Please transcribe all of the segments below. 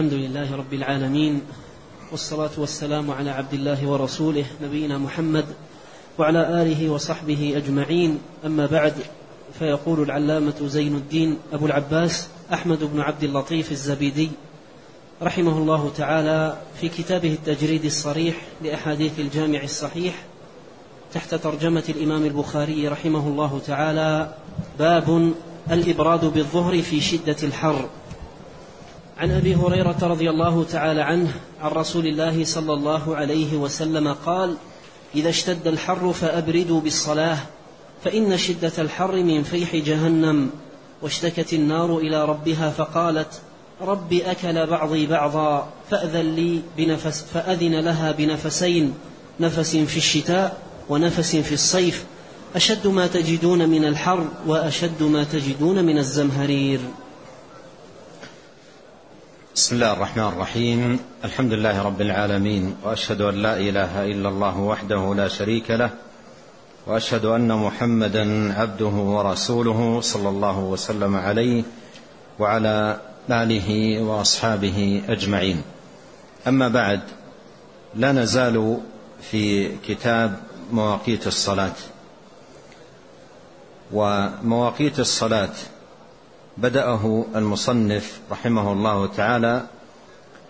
الحمد لله رب العالمين والصلاة والسلام على عبد الله ورسوله نبينا محمد وعلى آله وصحبه أجمعين. أما بعد فيقول العلامة زين الدين أبو العباس أحمد بن عبد اللطيف الزبيدي رحمه الله تعالى في كتابه التجريد الصريح لأحاديث الجامع الصحيح تحت ترجمة الإمام البخاري رحمه الله تعالى باب الإبراد بالظهر في شدة الحر. عن أبي هريرة رضي الله تعالى عنه عن رسول الله صلى الله عليه وسلم قال إذا اشتد الحر فأبردوا بالصلاة فإن شدة الحر من فيح جهنم. واشتكت النار إلى ربها فقالت رب أكل بعضي بعضا فأذن لي بنفس فأذن لها بنفسين نفس في الشتاء ونفس في الصيف أشد ما تجدون من الحر وأشد ما تجدون من الزمهرير. بسم الله الرحمن الرحيم. الحمد لله رب العالمين وأشهد أن لا إله إلا الله وحده لا شريك له وأشهد أن محمدا عبده ورسوله صلى الله وسلم عليه وعلى آله وأصحابه أجمعين. أما بعد لا نزال في كتاب مواقيت الصلاة. ومواقيت الصلاة بدأه المصنف رحمه الله تعالى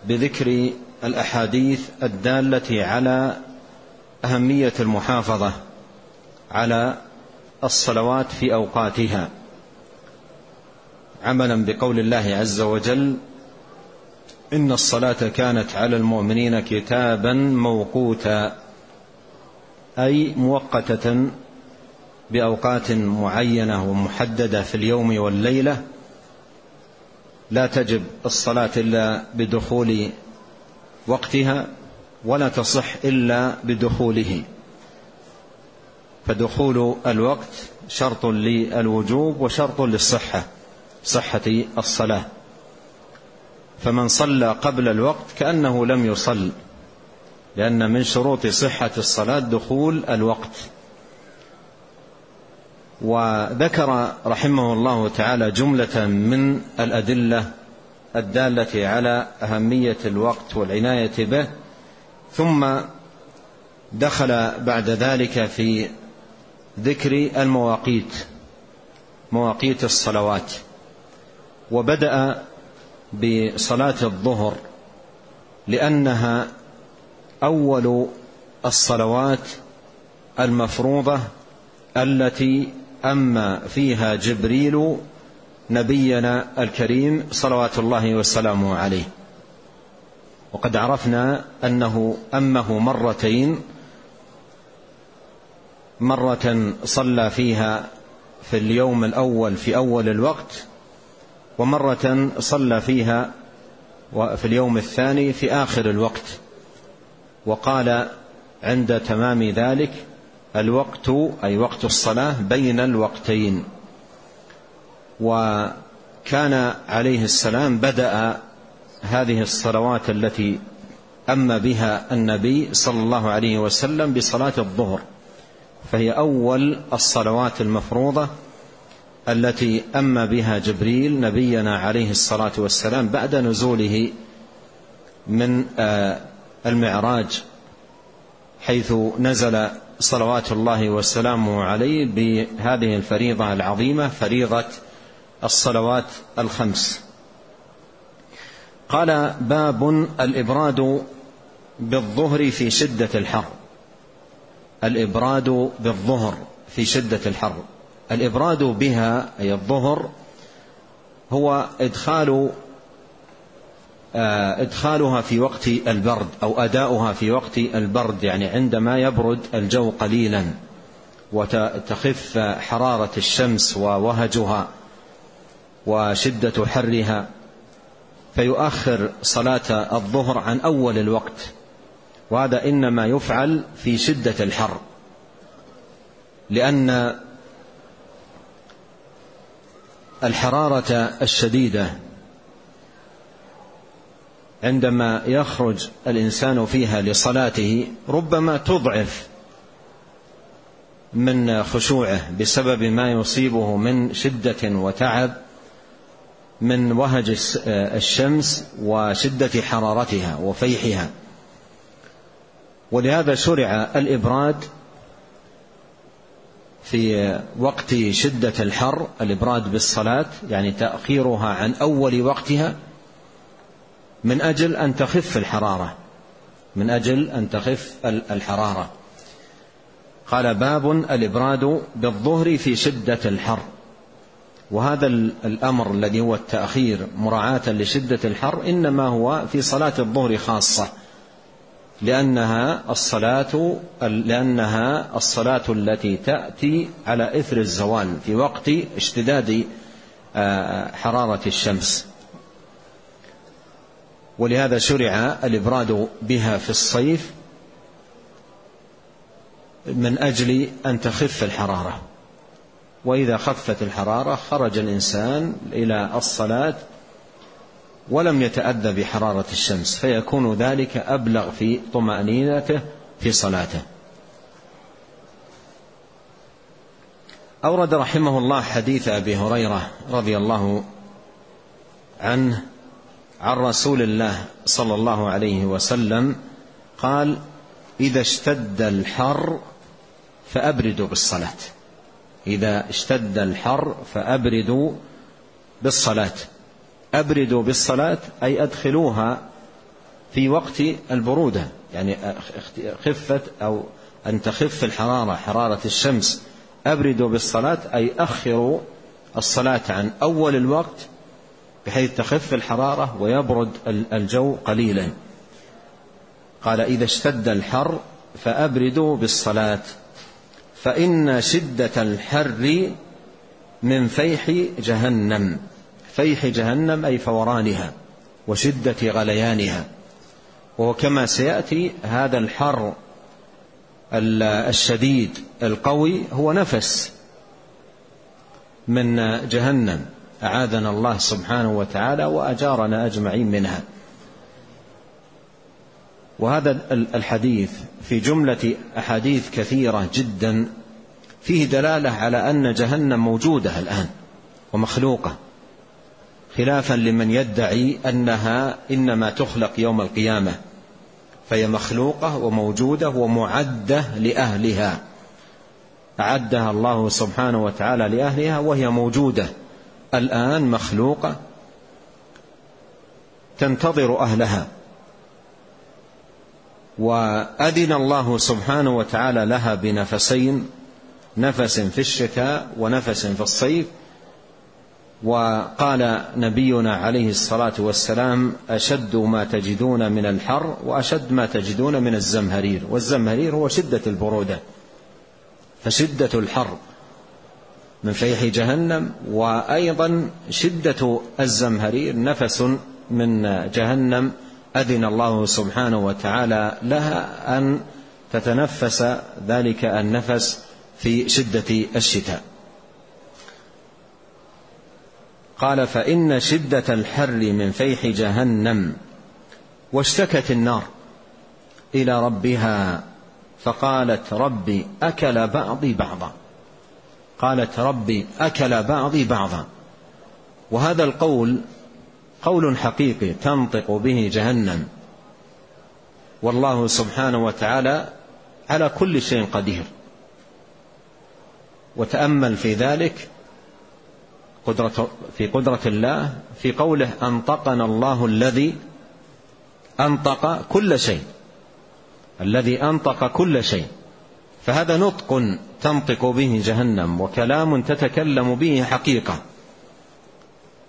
بذكر الأحاديث الدالة على أهمية المحافظة على الصلوات في أوقاتها. عملا بقول الله عز وجل إن الصلاة كانت على المؤمنين كتابا موقوتا أي مؤقتة بأوقات معينة ومحددة في اليوم والليلة لا تجب الصلاة إلا بدخول وقتها ولا تصح إلا بدخوله. فدخول الوقت شرط للوجوب وشرط للصحة صحة الصلاة. فمن صلى قبل الوقت كأنه لم يصل لأن من شروط صحة الصلاة دخول الوقت. وذكر رحمه الله تعالى جملة من الأدلة الدالة على أهمية الوقت والعناية به ثم دخل بعد ذلك في ذكر المواقيت مواقيت الصلوات وبدأ بصلاة الظهر لأنها أول الصلوات المفروضة التي أما فيها جبريل نبينا الكريم صلوات الله وسلامه عليه. وقد عرفنا أنه أمه مرتين مرة صلى فيها في اليوم الأول في أول الوقت ومرة صلى فيها في اليوم الثاني في آخر الوقت. وقال عند تمام ذلك الوقت أي وقت الصلاة بين الوقتين. وكان عليه السلام بدأ هذه الصلوات التي أما بها النبي صلى الله عليه وسلم بصلاة الظهر. فهي أول الصلوات المفروضة التي أما بها جبريل نبينا عليه الصلاة والسلام بعد نزوله من آه، المعراج حيث نزل صلوات الله وسلامه عليه بهذه الفريضة العظيمة فريضة الصلوات الخمس. قال باب الإبراد بالظهر في شدة الحر. الإبراد بالظهر في شدة الحر. الإبراد بها أي الظهر هو إدخال آه، إدخالها في وقت البرد أو أداؤها في وقت البرد يعني عندما يبرد الجو قليلا وتخف حرارة الشمس ووهجها وشدة حرها فيؤخر صلاة الظهر عن أول الوقت وهذا إنما يفعل في شدة الحر لأن الحرارة الشديدة عندما يخرج الإنسان فيها لصلاته ربما تضعف من خشوعه بسبب ما يصيبه من شدة وتعب من وهج الشمس وشدة حرارتها وفيحها. ولهذا شرع الإبراد في وقت شدة الحر الإبراد بالصلاة يعني تأخيرها عن أول وقتها من أجل أن تخف الحرارة. من أجل أن تخف الحرارة. قال باب الإبراد بالظهر في شدة الحر. وهذا الأمر الذي هو التأخير مراعاة لشدة الحر إنما هو في صلاة الظهر خاصة. لأنها الصلاة لأنها الصلاة التي تأتي على إثر الزوال في وقت اشتداد آه، حرارة الشمس. ولهذا شرع الإبراد بها في الصيف من أجل أن تخف الحرارة. وإذا خفت الحرارة خرج الإنسان إلى الصلاة ولم يتأذى بحرارة الشمس فيكون ذلك أبلغ في طمأنينته في صلاته. أورد رحمه الله حديث أبي هريرة رضي الله عنه عن رسول الله صلى الله عليه وسلم قال إذا اشتد الحر فأبردوا بالصلاة. إذا اشتد الحر فأبردوا بالصلاة. أبردوا بالصلاة أي أدخلوها في وقت البرودة يعني خفت أو أن تخف الحرارة حرارة الشمس. أبردوا بالصلاة أي أخروا الصلاة عن أول الوقت بحيث تخف الحرارة ويبرد الجو قليلا. قال إذا اشتد الحر فأبردوا بالصلاة. فإن شدة الحر من فيح جهنم. فيح جهنم أي فورانها وشدة غليانها. وهو كما سيأتي هذا الحر الشديد القوي هو نفس من جهنم. أعاذنا الله سبحانه وتعالى وأجارنا أجمعين منها. وهذا الحديث في جملة أحاديث كثيرة جدا فيه دلالة على أن جهنم موجودة الآن ومخلوقة خلافا لمن يدعي أنها إنما تخلق يوم القيامة فهي مخلوقة وموجودة ومعدة لأهلها أعدها الله سبحانه وتعالى لأهلها وهي موجودة. الآن مخلوقة تنتظر أهلها. وأذن الله سبحانه وتعالى لها بنفسين نفس في الشتاء ونفس في الصيف. وقال نبينا عليه الصلاة والسلام أشد ما تجدون من الحر وأشد ما تجدون من الزمهرير. والزمهرير هو شدة البرودة فشدة الحر. من فيح جهنم وأيضا شدة الزمهرير نفس من جهنم. أذن الله سبحانه وتعالى لها أن تتنفس ذلك النفس في شدة الشتاء. قال فإن شدة الحر من فيح جهنم واشتكت النار إلى ربها فقالت ربي أكل بعضي بعضا. قالت ربي أكل بعضي بعضا. وهذا القول قول حقيقي تنطق به جهنم. والله سبحانه وتعالى على كل شيء قدير. وتأمل في ذلك قدرة في قدرة الله في قوله أنطقنا الله الذي أنطق كل شيء. الذي أنطق كل شيء. فهذا نطق تنطق به جهنم وكلام تتكلم به حقيقة.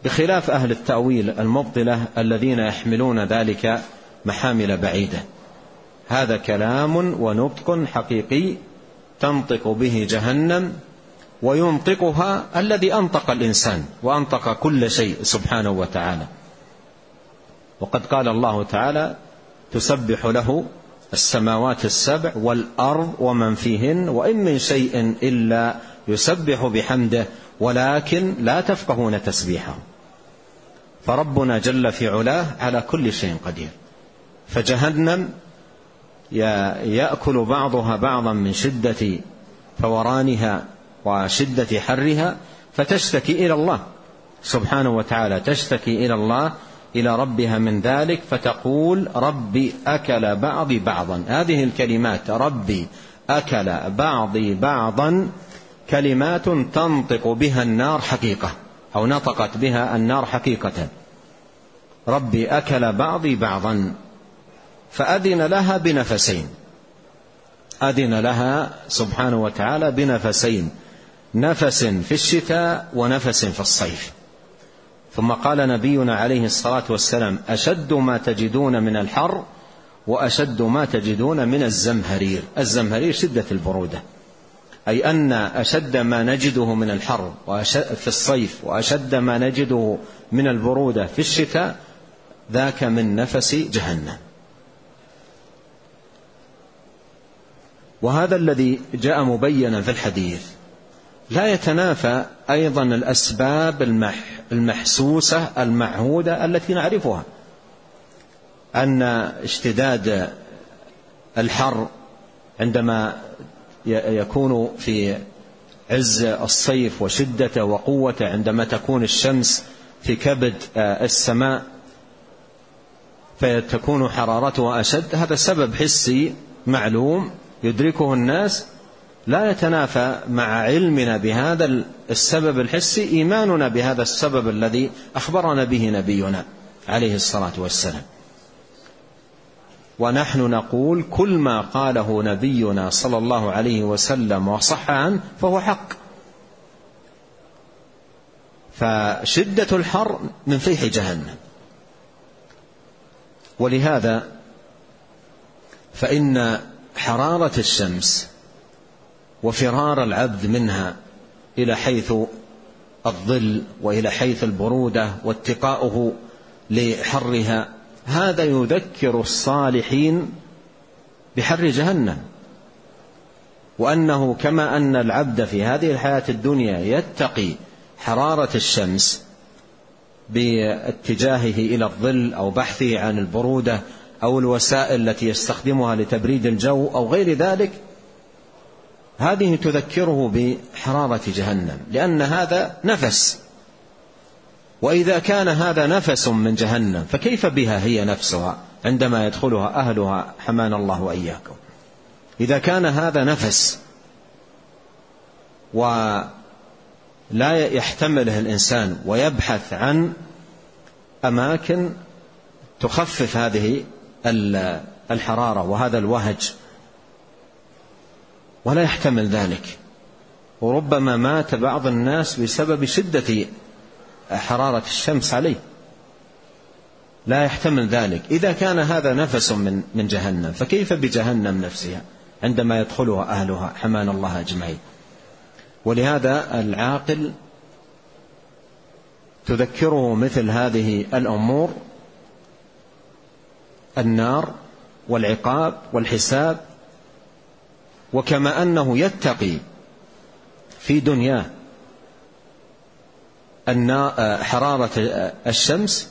بخلاف أهل التأويل المبطلة الذين يحملون ذلك محامل بعيدة. هذا كلام ونطق حقيقي تنطق به جهنم وينطقها الذي أنطق الإنسان وأنطق كل شيء سبحانه وتعالى. وقد قال الله تعالى تسبح له السماوات السبع والأرض ومن فيهن وإن من شيء إلا يسبح بحمده ولكن لا تفقهون تسبيحه. فربنا جل في علاه على كل شيء قدير. فجهنم يأكل بعضها بعضا من شدة فورانها وشدة حرها فتشتكي إلى الله. سبحانه وتعالى تشتكي إلى الله إلى ربها من ذلك فتقول ربي أكل بعضي بعضا. هذه الكلمات ربي أكل بعضي بعضا كلمات تنطق بها النار حقيقة أو نطقت بها النار حقيقة. ربي أكل بعضي بعضا فأذن لها بنفسين. أذن لها سبحانه وتعالى بنفسين نفس في الشتاء ونفس في الصيف. ثم قال نبينا عليه الصلاة والسلام أشد ما تجدون من الحر وأشد ما تجدون من الزمهرير. الزمهرير شدة البرودة. أي أن أشد ما نجده من الحر في الصيف وأشد ما نجده من البرودة في الشتاء ذاك من نفس جهنم. وهذا الذي جاء مبينا في الحديث. لا يتنافى أيضا الأسباب المح المحسوسة المعهودة التي نعرفها. أن اشتداد الحر عندما يكون في عز الصيف وشدته وقوته عندما تكون الشمس في كبد السماء فتكون حرارتها أشد. هذا سبب حسي معلوم يدركه الناس. لا يتنافى مع علمنا بهذا السبب الحسي إيماننا بهذا السبب الذي أخبرنا به نبينا عليه الصلاة والسلام. ونحن نقول كل ما قاله نبينا صلى الله عليه وسلم وصح عنه فهو حق. فشدة الحر من فيح جهنم. ولهذا فإن حرارة الشمس وفرار العبد منها إلى حيث الظل وإلى حيث البرودة واتقاؤه لحرها. هذا يذكر الصالحين بحر جهنم. وأنه كما أن العبد في هذه الحياة الدنيا يتقي حرارة الشمس باتجاهه إلى الظل أو بحثه عن البرودة أو الوسائل التي يستخدمها لتبريد الجو أو غير ذلك هذه تذكره بحرارة جهنم لأن هذا نفس. وإذا كان هذا نفس من جهنم فكيف بها هي نفسها عندما يدخلها أهلها؟ حمانا الله وإياكم. إذا كان هذا نفس ولا يحتمله الإنسان ويبحث عن أماكن تخفف هذه الحرارة وهذا الوهج. ولا يحتمل ذلك. وربما مات بعض الناس بسبب شدة حرارة الشمس عليه. لا يحتمل ذلك. إذا كان هذا نفس من من جهنم فكيف بجهنم نفسها عندما يدخلها أهلها؟ حمان الله أجمعين. ولهذا العاقل تذكره مثل هذه الأمور النار والعقاب والحساب وكما أنه يتقي في دنياه حرارة الشمس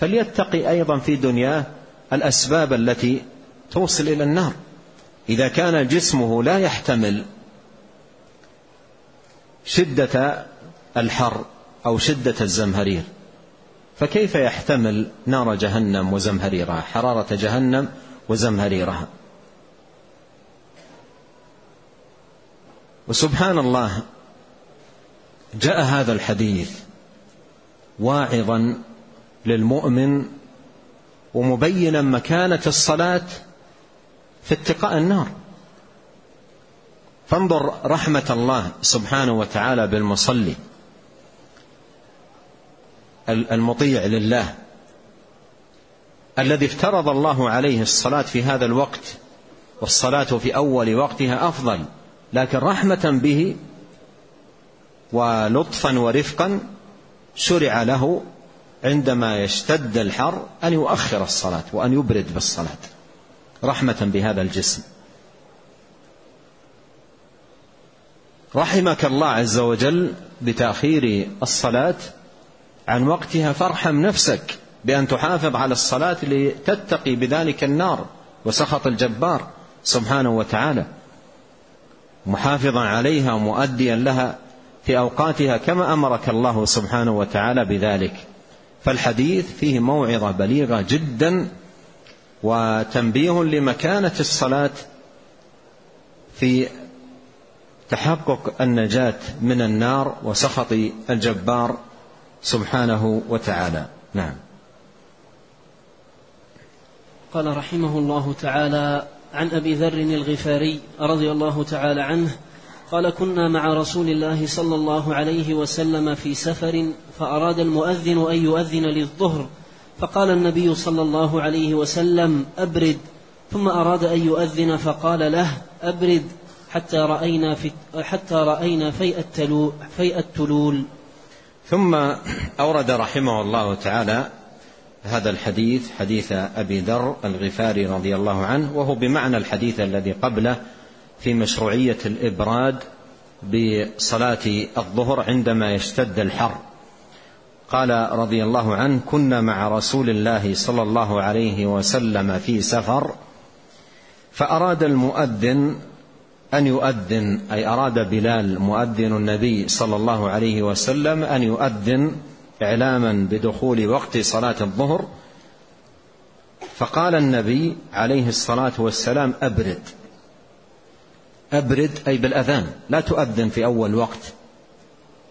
فليتقي أيضا في دنياه الأسباب التي توصل إلى النار. إذا كان جسمه لا يحتمل شدة الحر أو شدة الزمهرير فكيف يحتمل نار جهنم وزمهريرها؟ حرارة جهنم وزمهريرها. وسبحان الله جاء هذا الحديث واعظا للمؤمن ومبينا مكانة الصلاة في اتقاء النار. فانظر رحمة الله سبحانه وتعالى بالمصلي المطيع لله الذي افترض الله عليه الصلاة في هذا الوقت والصلاة في أول وقتها أفضل. لكن رحمة به ولطفا ورفقا شرع له عندما يشتد الحر أن يؤخر الصلاة وأن يبرد بالصلاة. رحمة بهذا الجسم. رحمك الله عز وجل بتأخير الصلاة عن وقتها فارحم نفسك بأن تحافظ على الصلاة لتتقي بذلك النار وسخط الجبار سبحانه وتعالى. محافظا عليها ومؤديا لها في في أوقاتها كما أمرك الله سبحانه وتعالى بذلك. فالحديث فيه موعظة بليغة جدا وتنبيه لمكانة الصلاة في تحقق النجاة من النار وسخط الجبار سبحانه وتعالى. نعم. قال رحمه الله تعالى عن أبي ذر الغفاري رضي الله تعالى عنه قال كنا مع رسول الله صلى الله عليه وسلم في سفر فأراد المؤذن أن يؤذن للظهر فقال النبي صلى الله عليه وسلم أبرد. ثم أراد أن يؤذن فقال له أبرد. حتى رأينا في حتى رأينا فيء التلول, فيء التلول. ثم أورد رحمه الله تعالى هذا الحديث حديث أبي ذر الغفاري رضي الله عنه وهو بمعنى الحديث الذي قبله في مشروعية الإبراد بصلاة الظهر عندما يشتد الحر. قال رضي الله عنه كنا مع رسول الله صلى الله عليه وسلم في سفر فأراد المؤذن أن يؤذن أي أراد بلال مؤذن النبي صلى الله عليه وسلم أن يؤذن إعلاما بدخول وقت صلاة الظهر فقال النبي عليه الصلاة والسلام أبرد. أبرد أي بالأذان لا تؤذن في أول وقت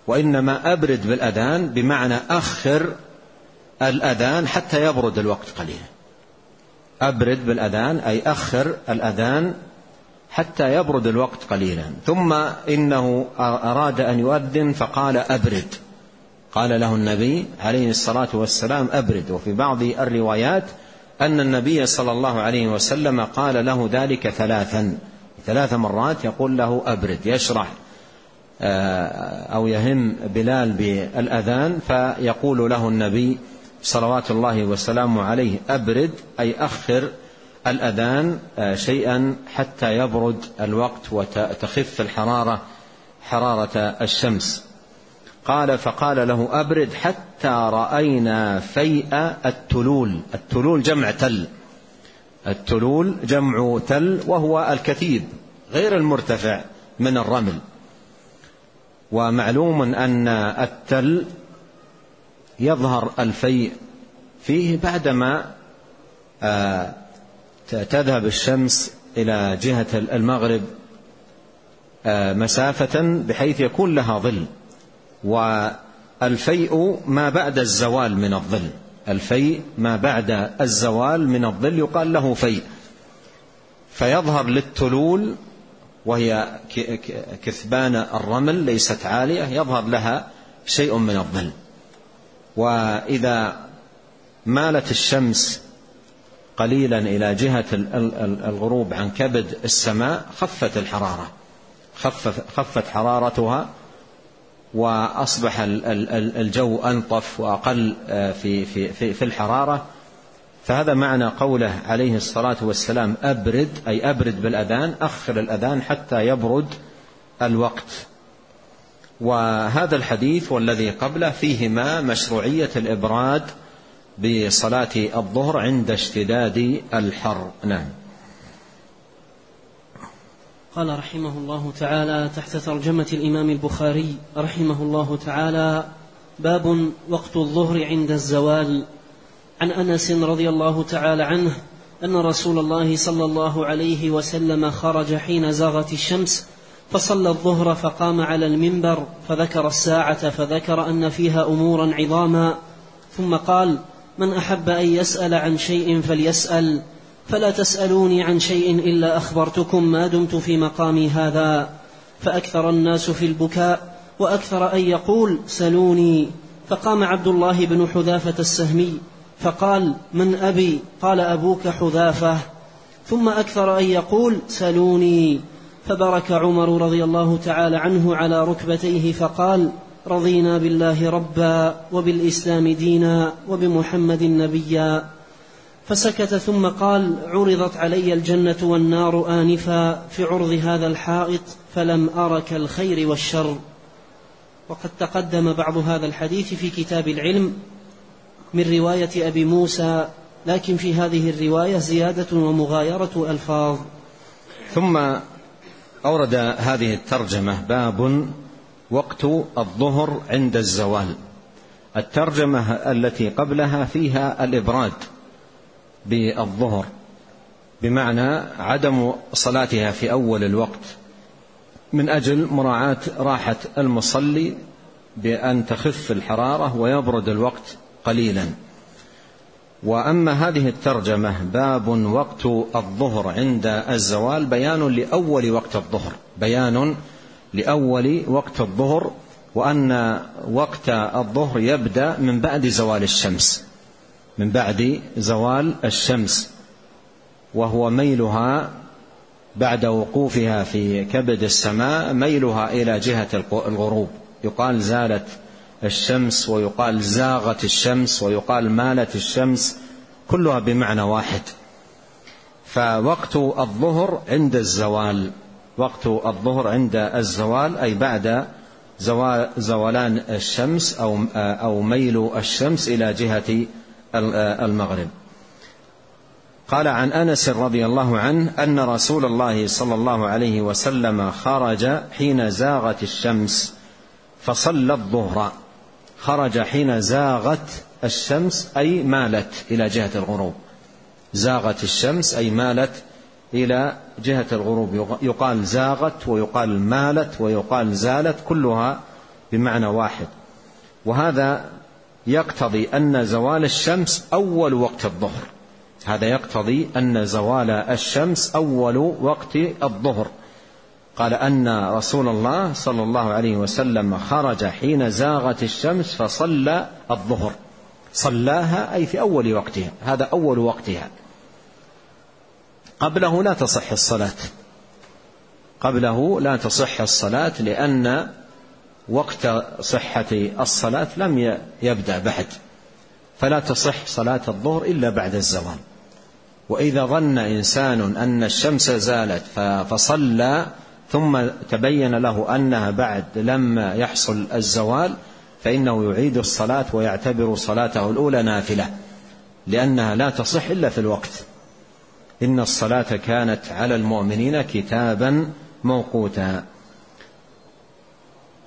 وإنما أبرد بالأذان بمعنى أخر الأذان حتى يبرد الوقت قليلا. أبرد بالأذان أي أخر الأذان حتى يبرد الوقت قليلا. ثم إنه أراد أن يؤذن فقال أبرد. قال له النبي عليه الصلاة والسلام أبرد. وفي بعض الروايات أن النبي صلى الله عليه وسلم قال له ذلك ثلاثا. ثلاث مرات يقول له أبرد يشرح آه، أو يهم بلال بالأذان فيقول له النبي صلوات الله وسلامه عليه أبرد أي أخر الأذان آه، شيئا حتى يبرد الوقت وتخف الحرارة حرارة الشمس. قال فقال له أبرد حتى رأينا فيء التلول. التلول جمع تل. التلول جمع تل وهو الكثيب غير المرتفع من الرمل. ومعلوم أن التل يظهر الفيء فيه بعدما آه، تذهب الشمس إلى جهة المغرب آه، مسافة بحيث يكون لها ظل. والفيء ما بعد الزوال من الظل. الفيء ما بعد الزوال من الظل يقال له فيء. فيظهر للتلول وهي كثبان الرمل ليست عالية يظهر لها شيء من الظل. وإذا مالت الشمس قليلا إلى جهة الغروب عن كبد السماء خفت الحرارة. خفت حرارتها وأصبح الجو انطف وأقل آه، في في في, في الحرارة. فهذا معنى قوله عليه الصلاة والسلام أبرد أي أبرد بالأذان أخر الأذان حتى يبرد الوقت. وهذا الحديث والذي قبله فيهما مشروعية الإبراد بصلاة الظهر عند اشتداد الحر. نعم. قال رحمه الله تعالى تحت ترجمة الإمام البخاري رحمه الله تعالى باب وقت الظهر عند الزوال. عن أنس رضي الله تعالى عنه أن رسول الله صلى الله عليه وسلم خرج حين زاغت الشمس فصلى الظهر فقام على المنبر فذكر الساعة فذكر أن فيها أمورا عظاما ثم قال من أحب أن يسأل عن شيء فليسأل. فلا تسألوني عن شيء إلا أخبرتكم ما دمت في مقامي هذا فأكثر الناس في البكاء وأكثر أن يقول سلوني. فقام عبد الله بن حذافة السهمي فقال من أبي؟ قال أبوك حذافة. ثم أكثر أن يقول سلوني. فبرك عمر رضي الله تعالى عنه على ركبتيه فقال رضينا بالله ربا وبالإسلام دينا وبمحمد نبيا. فسكت ثم قال عرضت علي الجنة والنار آنفا في عرض هذا الحائط فلم أر كالخير والشر. وقد تقدم بعض هذا الحديث في كتاب العلم من رواية أبي موسى لكن في هذه الرواية زيادة ومغايرة ألفاظ. ثم أورد هذه الترجمة باب وقت الظهر عند الزوال الترجمة التي قبلها فيها الإبراد. بالظهر بمعنى عدم صلاتها في أول الوقت. من أجل مراعاة راحة المصلي بأن تخف الحرارة ويبرد الوقت قليلا. وأما هذه الترجمة باب وقت الظهر عند الزوال بيان لأول وقت الظهر. بيان لأول وقت الظهر وأن وقت الظهر يبدأ من بعد زوال الشمس. من بعد زوال الشمس وهو ميلها بعد وقوفها في كبد السماء ميلها إلى جهة الغروب. يقال زالت الشمس ويقال زاغت الشمس ويقال مالت الشمس كلها بمعنى واحد. فوقت الظهر عند الزوال وقت الظهر عند الزوال أي بعد زوال زولان الشمس أو أو ميل الشمس إلى جهة المغرب. قال عن أنس رضي الله عنه أن رسول الله صلى الله عليه وسلم خرج حين زاغت الشمس فصلى الظهر. خرج حين زاغت الشمس أي مالت إلى جهة الغروب. زاغت الشمس أي مالت إلى جهة الغروب. يقال زاغت ويقال مالت ويقال زالت كلها بمعنى واحد. وهذا يقتضي أن زوال الشمس أول وقت الظهر. هذا يقتضي أن زوال الشمس أول وقت الظهر. قال أن رسول الله صلى الله عليه وسلم خرج حين زاغت الشمس فصلى الظهر. صلاها أي في أول وقتها. هذا أول وقتها. قبله لا تصح الصلاة. قبله لا تصح الصلاة لأن وقت صحة الصلاة لم يبدأ بعد فلا تصح صلاة الظهر إلا بعد الزوال. وإذا ظن إنسان أن الشمس زالت فصلى ثم تبين له أنها بعد لم يحصل الزوال فإنه يعيد الصلاة ويعتبر صلاته الأولى نافلة لأنها لا تصح إلا في الوقت. إن الصلاة كانت على المؤمنين كتابا موقوتا.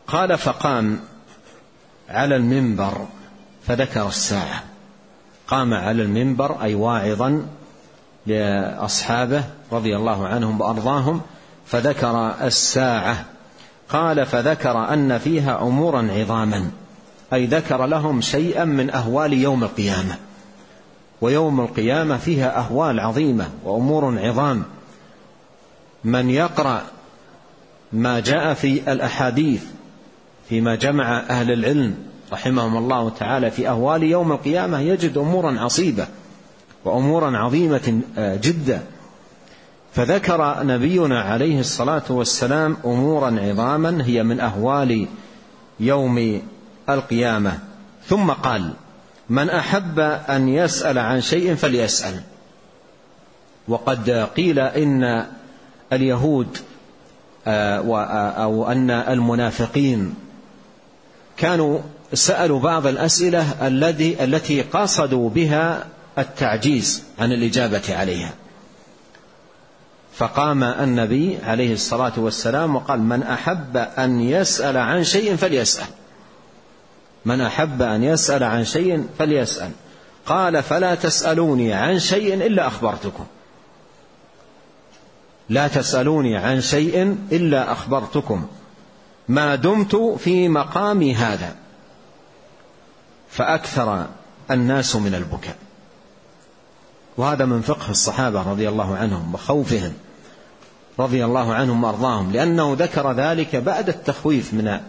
قال فقام على المنبر فذكر الساعة. قام على المنبر أي واعظا لأصحابه رضي الله عنهم وأرضاهم فذكر الساعة. قال فذكر أن فيها امورا عظاما أي ذكر لهم شيئا من أهوال يوم القيامة. ويوم القيامة فيها أهوال عظيمة وأمور عظام. من يقرأ ما جاء في الأحاديث فيما جمع أهل العلم رحمهم الله تعالى في أهوال يوم القيامة يجد أمورا عصيبة وأمورا عظيمة آه، جدا. فذكر نبينا عليه الصلاة والسلام أمورا عظاما هي من أهوال يوم القيامة. ثم قال من أحب أن يسأل عن شيء فليسأل. وقد قيل إن اليهود آه، آه، أو أن المنافقين كانوا سألوا بعض الأسئلة الذي التي قصدوا بها التعجيز عن الإجابة عليها. فقام النبي عليه الصلاة والسلام وقال من أحب أن يسأل عن شيء فليسأل. من أحب أن يسأل عن شيء فليسأل. قال فلا تسألوني عن شيء إلا أخبرتكم. لا تسألوني عن شيء إلا أخبرتكم. ما دمت في مقامي هذا. فأكثر الناس من البكاء. وهذا من فقه الصحابة رضي الله عنهم وخوفهم رضي الله عنهم وأرضاهم لأنه ذكر ذلك بعد التخويف من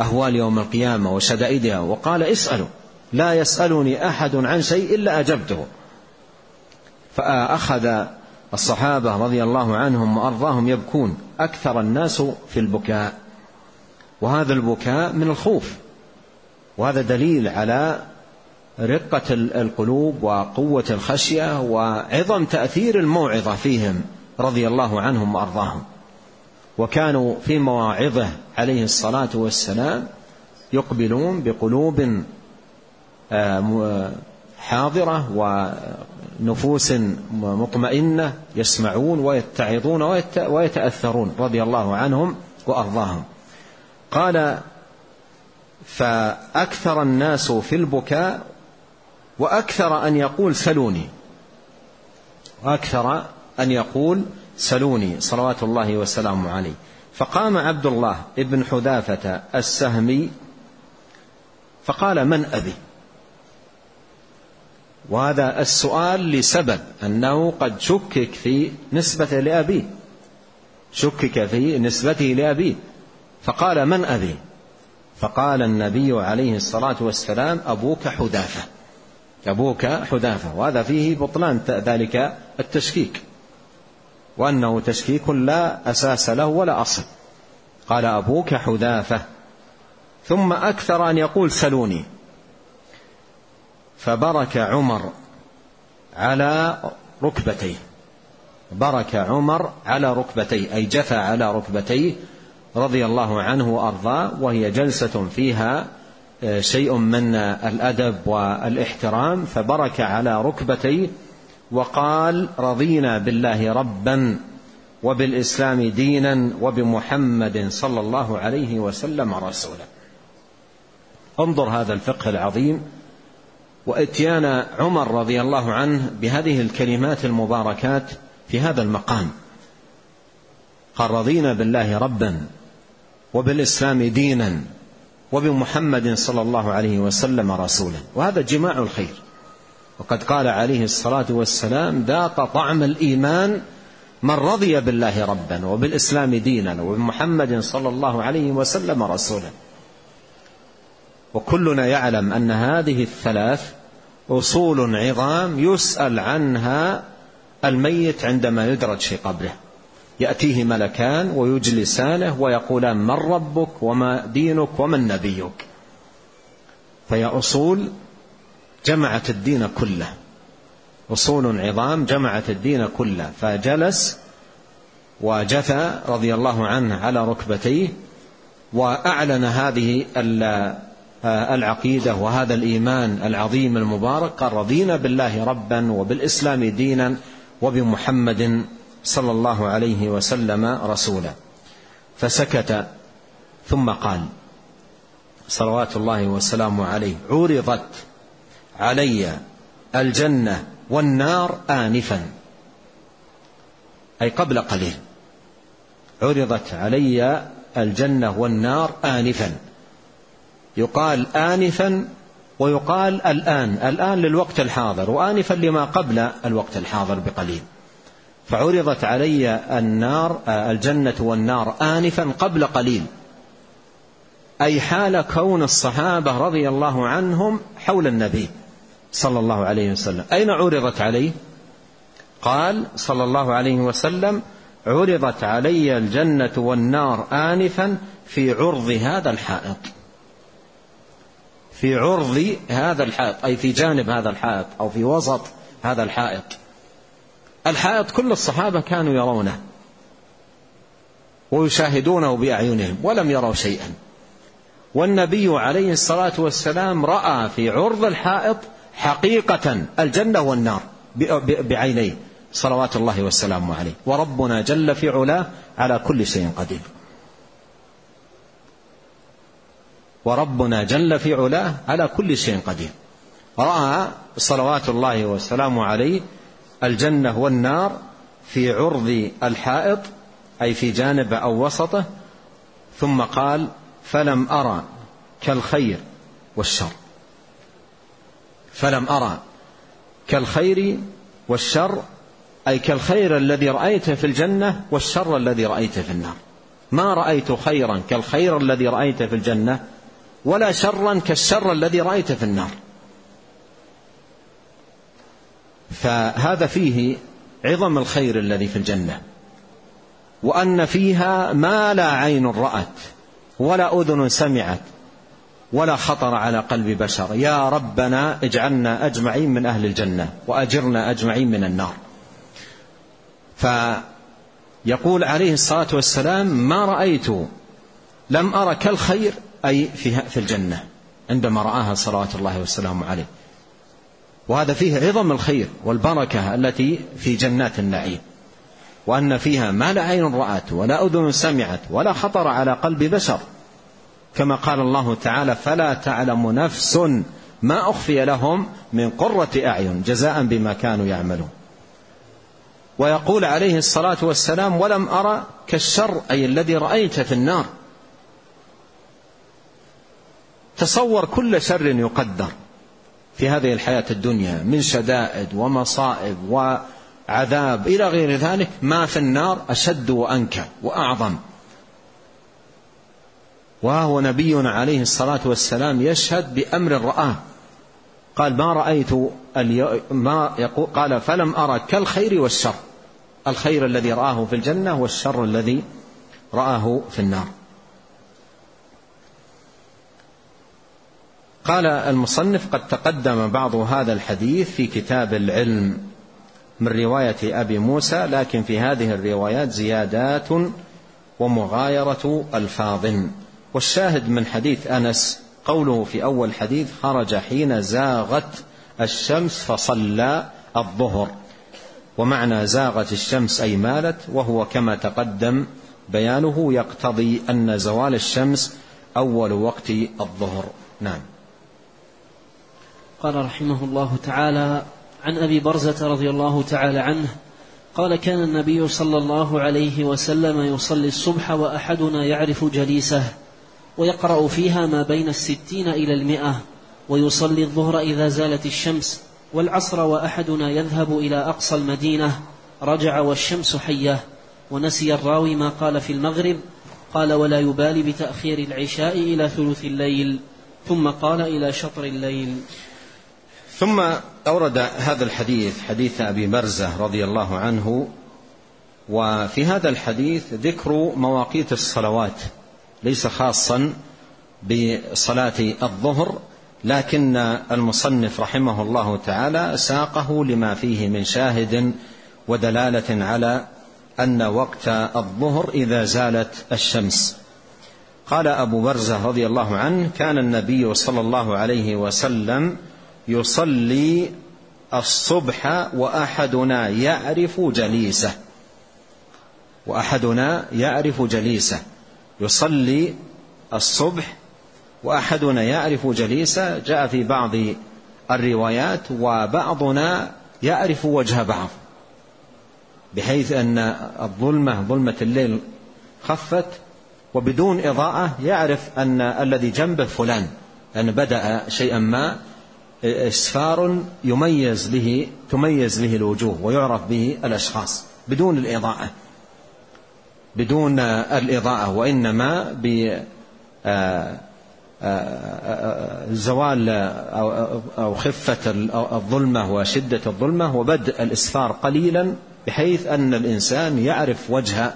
أهوال يوم القيامة وشدائدها وقال اسألوا لا يسألني أحد عن شيء إلا أجبته. فأخذ الصحابة رضي الله عنهم وأرضاهم يبكون أكثر الناس في البكاء. وهذا البكاء من الخوف. وهذا دليل على رقة القلوب وقوة الخشية وعظم تأثير الموعظة فيهم رضي الله عنهم وأرضاهم. وكانوا في مواعظه عليه الصلاة والسلام يقبلون بقلوب آه، حاضرة ونفوس مطمئنة يسمعون ويتعظون ويتأثرون رضي الله عنهم وأرضاهم. قال فأكثر الناس في البكاء وأكثر أن يقول سلوني. وأكثر أن يقول سلوني صلوات الله وسلامه عليه. فقام عبد الله ابن حذافة السهمي فقال من أبي؟ وهذا السؤال لسبب أنه قد شكك في نسبته لأبيه. شكك في نسبته لأبيه. فقال من أبي؟ فقال النبي عليه الصلاة والسلام أبوك حذافة. أبوك حذافة. وهذا فيه بطلان ذلك التشكيك. وأنه تشكيك لا أساس له ولا أصل. قال أبوك حذافة. ثم أكثر أن يقول سلوني. فبرك عمر على ركبتيه. برك عمر على ركبتيه. أي جثى على ركبتيه رضي الله عنه وأرضاه وهي جلسة فيها آه، شيء من الأدب والإحترام فبرك على ركبتيه وقال رضينا بالله ربا وبالإسلام دينا وبمحمد صلى الله عليه وسلم رسولا. انظر هذا الفقه العظيم وإتيان عمر رضي الله عنه بهذه الكلمات المباركات في هذا المقام. قال رضينا بالله ربا وبالإسلام دينا وبمحمد صلى الله عليه وسلم رسولا. وهذا جماع الخير. وقد قال عليه الصلاة والسلام ذاق طعم الإيمان من رضي بالله ربا وبالإسلام دينا وبمحمد صلى الله عليه وسلم رسولا. وكلنا يعلم أن هذه الثلاث أصول عظام يسأل عنها الميت عندما يدرج في قبره. يأتيه ملكان ويجلسانه ويقولان من ربك وما دينك ومن نبيك. فهي أصول جمعت الدين كله. أصول عظام جمعت الدين كله. فجلس وجثى رضي الله عنه على ركبتيه وأعلن هذه العقيدة وهذا الإيمان العظيم المبارك. قال رضينا بالله ربا وبالإسلام دينا وبمحمد صلى الله عليه وسلم رسولا. فسكت ثم قال صلوات الله وسلامه عليه عرضت علي الجنة والنار انفا. أي قبل قليل. عرضت علي الجنة والنار انفا. يقال آنفا ويقال الآن. الآن للوقت الحاضر وآنفا لما قبل الوقت الحاضر بقليل. فعرضت علي النار الجنة والنار آنفا قبل قليل. أي حال كون الصحابة رضي الله عنهم حول النبي صلى الله عليه وسلم. أين عرضت عليه قال صلى الله عليه وسلم عرضت علي الجنة والنار آنفا في عرض هذا الحائط. في عرض هذا الحائط أي في جانب هذا الحائط أو في وسط هذا الحائط. الحائط كل الصحابة كانوا يرونه ويشاهدونه بأعينهم ولم يروا شيئا. والنبي عليه الصلاة والسلام رأى في عرض الحائط حقيقة الجنة والنار بعينيه صلوات الله والسلام عليه. وربنا جل في علاه على كل شيء قدير. وربنا جل في علاه على كل شيء قدير. رأى صلوات الله وسلامه عليه الجنة والنار في عرض الحائط أي في جانبه أو وسطه ثم قال فلم أرى كالخير والشر. فلم أرى كالخير والشر أي كالخير الذي رأيته في الجنة والشر الذي رأيته في النار. ما رأيت خيرا كالخير الذي رأيته في الجنة ولا شرا كالشر الذي رأيته في النار. فهذا فيه عظم الخير الذي في الجنة وأن فيها ما لا عين رأت ولا أذن سمعت ولا خطر على قلب بشر. يا ربنا اجعلنا أجمعين من أهل الجنة وأجرنا أجمعين من النار. فيقول عليه الصلاة والسلام ما رأيت لم ارى كالخير أي في الجنة عندما رآها صلوات الله والسلام عليه. وهذا فيه عظم الخير والبركة التي في جنات النعيم وأن فيها ما لا عين رأت ولا أذن سمعت ولا خطر على قلب بشر. كما قال الله تعالى فلا تعلم نفس ما أخفي لهم من قرة أعين جزاء بما كانوا يعملون. ويقول عليه الصلاة والسلام ولم ارى كالشر أي الذي رأيت في النار. تصور كل شر يقدر. في هذه الحياة الدنيا من شدائد ومصائب وعذاب إلى غير ذلك ما في النار أشد وأنكى وأعظم. وهو نبينا عليه الصلاة والسلام يشهد بأمر رآه. قال ما رأيت ما يقول قال فلم أرى كالخير والشر. الخير الذي رآه في الجنة والشر الذي رآه في النار. قال المصنف قد تقدم بعض هذا الحديث في كتاب العلم من رواية أبي موسى لكن في هذه الروايات زيادات ومغايرة ألفاظ. والشاهد من حديث أنس قوله في أول حديث خرج حين زاغت الشمس فصلى الظهر ومعنى زاغت الشمس أي مالت وهو كما تقدم بيانه يقتضي أن زوال الشمس أول وقت الظهر. نعم. قال رحمه الله تعالى عن أبي برزة رضي الله تعالى عنه قال كان النبي صلى الله عليه وسلم يصلي الصبح وأحدنا يعرف جليسه ويقرأ فيها ما بين الستين إلى المئة ويصلي الظهر إذا زالت الشمس والعصر وأحدنا يذهب إلى أقصى المدينة رجع والشمس حية ونسي الراوي ما قال في المغرب قال ولا يبالي بتأخير العشاء إلى ثلث الليل ثم قال إلى شطر الليل ثم أورد هذا الحديث حديث أبي برزة رضي الله عنه وفي هذا الحديث ذكر مواقيت الصلوات ليس خاصا بصلاة الظهر لكن المصنف رحمه الله تعالى ساقه لما فيه من شاهد ودلالة على أن وقت الظهر إذا زالت الشمس. قال أبو برزة رضي الله عنه كان النبي صلى الله عليه وسلم يصلي الصبح وأحدنا يعرف جليسه. وأحدنا يعرف جليسه. يصلي الصبح وأحدنا يعرف جليسه. جاء في بعض الروايات وبعضنا يعرف وجه بعض بحيث أن الظلمة ظلمة الليل خفت وبدون إضاءة يعرف أن الذي جنبه فلان لأن بدأ شيئا ما إسفار يميز به تميز به الوجوه ويعرف به الأشخاص بدون الإضاءة. بدون الإضاءة وإنما ب آه، زوال أو خفة الظلمة وشدة الظلمة وبدء الإسفار قليلا بحيث أن الإنسان يعرف وجه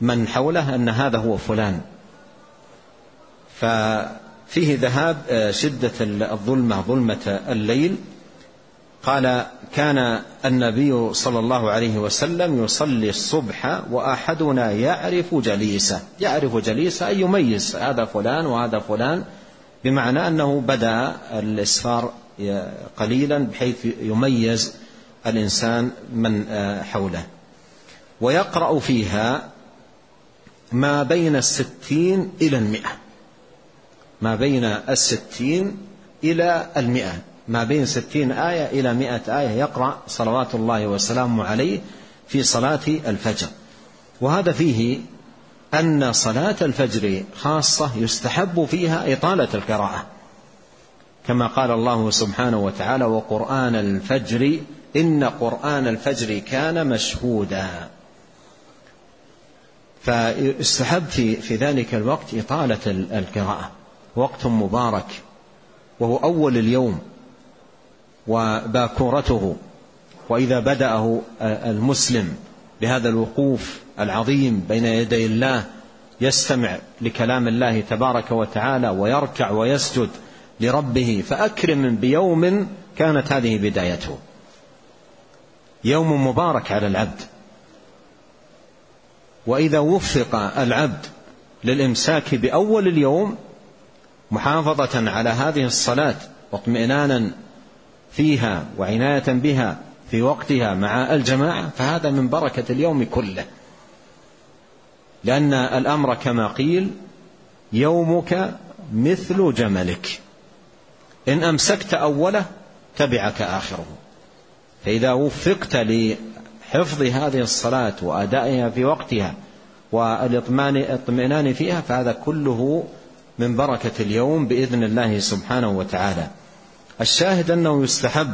من حوله أن هذا هو فلان. ففيه ذهاب شدة الظلمة ظلمة الليل. قال كان النبي صلى الله عليه وسلم يصلي الصبح وأحدنا يعرف جليسه. يعرف جليسه أي يميز هذا فلان وهذا فلان بمعنى أنه بدأ الإسفار قليلا بحيث يميز الإنسان من حوله. ويقرأ فيها ما بين الستين إلى المئة. ما بين الستين إلى المئة. ما بين ستين آية إلى مئة آية يقرأ صلوات الله وسلامه عليه في صلاة الفجر. وهذا فيه أن صلاة الفجر خاصة يستحب فيها إطالة القراءة. كما قال الله سبحانه وتعالى وقرآن الفجر إن قرآن الفجر كان مشهودا. فيستحب في, في ذلك الوقت إطالة القراءة. وقت مبارك وهو أول اليوم وباكورته وإذا بدأه المسلم بهذا الوقوف العظيم بين يدي الله يستمع لكلام الله تبارك وتعالى ويركع ويسجد لربه فأكرم بيوم كانت هذه بدايته. يوم مبارك على العبد. وإذا وفق العبد للإمساك بأول اليوم محافظة على هذه الصلاة واطمئنانا فيها وعناية بها في وقتها مع الجماعة فهذا من بركة اليوم كله. لأن الأمر كما قيل يومك مثل جملك. إن أمسكت أوله تبعك آخره. فإذا وفقت لحفظ هذه الصلاة وأدائها في وقتها والاطمئنان فيها فهذا كله من بركة اليوم بإذن الله سبحانه وتعالى. الشاهد أنه يستحب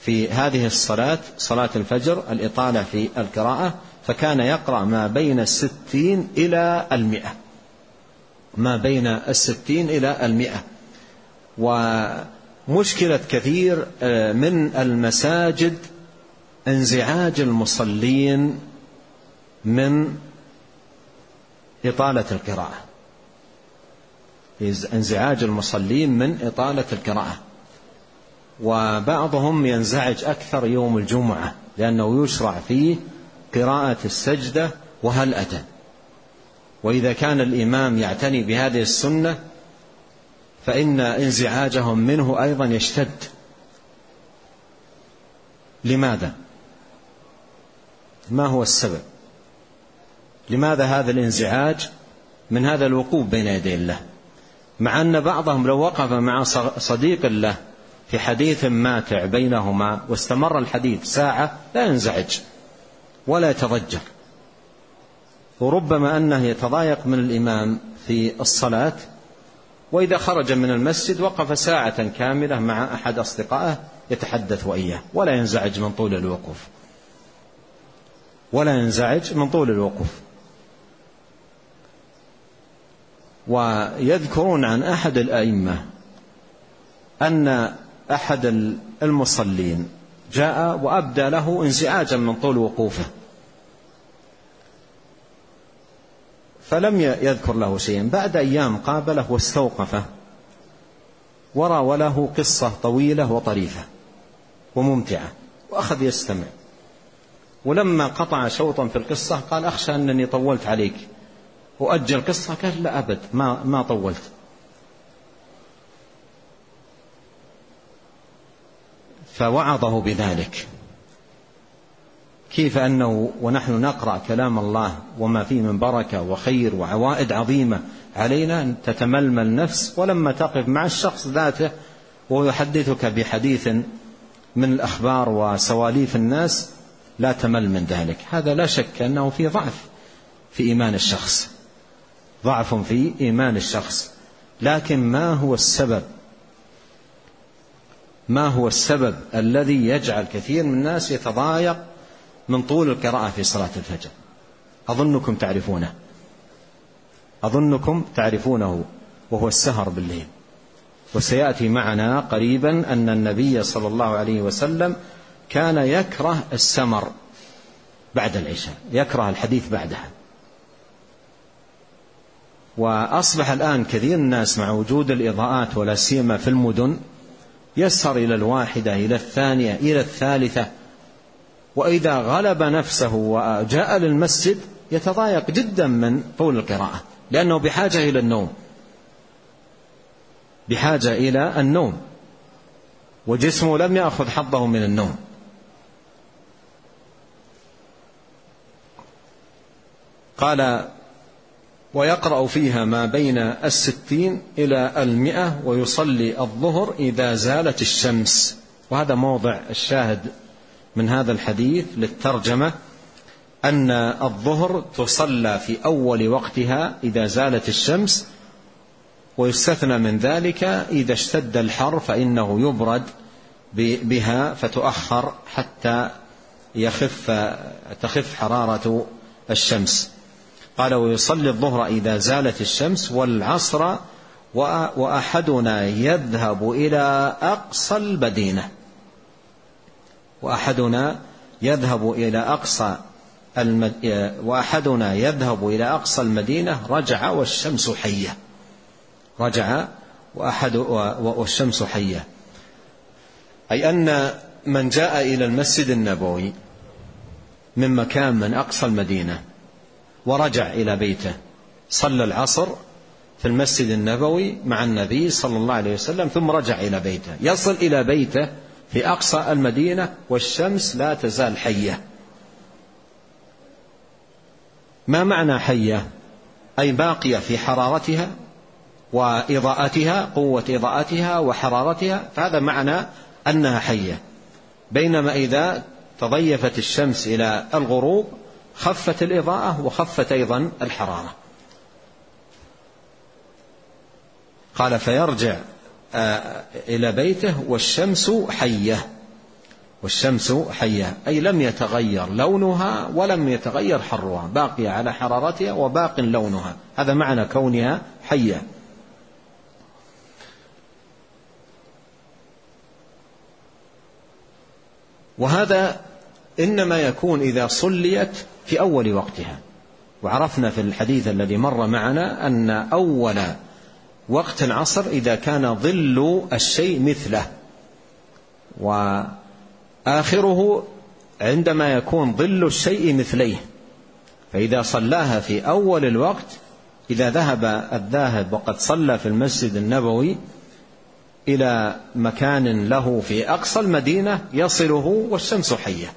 في هذه الصلاة صلاة الفجر الإطالة في القراءة فكان يقرأ ما بين الستين إلى المئة. ما بين الستين إلى المئة. ومشكلة كثير آه، من المساجد انزعاج المصلين من إطالة القراءة. انزعاج المصلين من إطالة القراءة وبعضهم ينزعج أكثر يوم الجمعة لأنه يشرع فيه قراءة السجدة وهل أتى وإذا كان الإمام يعتني بهذه السنة فإن انزعاجهم منه أيضا يشتد لماذا؟ ما هو السبب؟ لماذا هذا الانزعاج من هذا الوقوف بين يدي الله؟ مع أن بعضهم لو وقف مع صديق له في حديث ماتع بينهما واستمر الحديث ساعة لا ينزعج ولا يتضجر. وربما أنه يتضايق من الإمام في الصلاة وإذا خرج من المسجد وقف ساعة كاملة مع أحد أصدقائه يتحدث وإياه ولا ينزعج من طول الوقوف. ولا ينزعج من طول الوقوف. ويذكرون عن أحد الأئمة أن أحد المصلين جاء وأبدى له انزعاجا من طول وقوفه. فلم يذكر له شيئا. بعد أيام قابله واستوقفه وراوله قصة طويلة وطريفة وممتعة وأخذ يستمع. ولما قطع شوطا في القصة قال أخشى أنني طولت عليك. وأجل قصة قال لا أبد. ما, ما طولت. فوعظه بذلك. كيف أنه ونحن نقرأ كلام الله وما فيه من بركة وخير وعوائد عظيمة علينا أن تتململ النفس ولما تقف مع الشخص ذاته وهو يحدثك بحديث من الأخبار وسواليف الناس لا تمل من ذلك. هذا لا شك أنه في ضعف في إيمان الشخص. ضعف في إيمان الشخص. لكن ما هو السبب؟ ما هو السبب الذي يجعل كثير من الناس يتضايق من طول القراءة في صلاة الفجر؟ أظنكم تعرفونه. أظنكم تعرفونه وهو السهر بالليل. وسيأتي معنا قريبا أن النبي صلى الله عليه وسلم كان يكره السمر بعد العشاء يكره الحديث بعدها. وأصبح الآن كثير الناس مع وجود الإضاءات ولا سيما في المدن يسهر إلى الواحدة إلى الثانية إلى الثالثة. وإذا غلب نفسه وجاء للمسجد يتضايق جدا من طول القراءة لأنه بحاجة إلى النوم. بحاجة إلى النوم. وجسمه لم يأخذ حظه من النوم. قال ويقرأ فيها ما بين الستين إلى المئة ويصلي الظهر إذا زالت الشمس. وهذا موضع الشاهد من هذا الحديث للترجمة أن الظهر تصلى في أول وقتها إذا زالت الشمس ويستثنى من ذلك إذا اشتد الحر فإنه يبرد بها فتؤخر حتى يخف تخف حرارة الشمس. قال ويصلي الظهر إذا زالت الشمس والعصر وأحدنا يذهب إلى أقصى المدينة وأحدنا يذهب إلى أقصى. وأحدنا يذهب إلى أقصى المدينة رجع والشمس حية رجع وأحد والشمس حية أي أن من جاء إلى المسجد النبوي من مكان من أقصى المدينة ورجع إلى بيته. صلى العصر في المسجد النبوي مع النبي صلى الله عليه وسلم ثم رجع إلى بيته. يصل إلى بيته في أقصى المدينة والشمس لا تزال حية. ما معنى حية؟ أي باقية في حرارتها وإضاءتها قوة إضاءتها وحرارتها فهذا معنى أنها حية. بينما إذا تضيفت الشمس إلى الغروب خفت الإضاءة وخفت أيضا الحرارة. قال فيرجع آه، إلى بيته والشمس حية. والشمس حية أي لم يتغير لونها ولم يتغير حرها باقية على حرارتها وباق لونها. هذا معنى كونها حية. وهذا إنما يكون إذا صليت في أول وقتها. وعرفنا في الحديث الذي مر معنا أن أول وقت العصر إذا كان ظل الشيء مثله. وآخره عندما يكون ظل الشيء مثليه. فإذا صلاها في أول الوقت إذا ذهب الذاهب وقد صلى في المسجد النبوي إلى مكان له في أقصى المدينة يصله والشمس حية.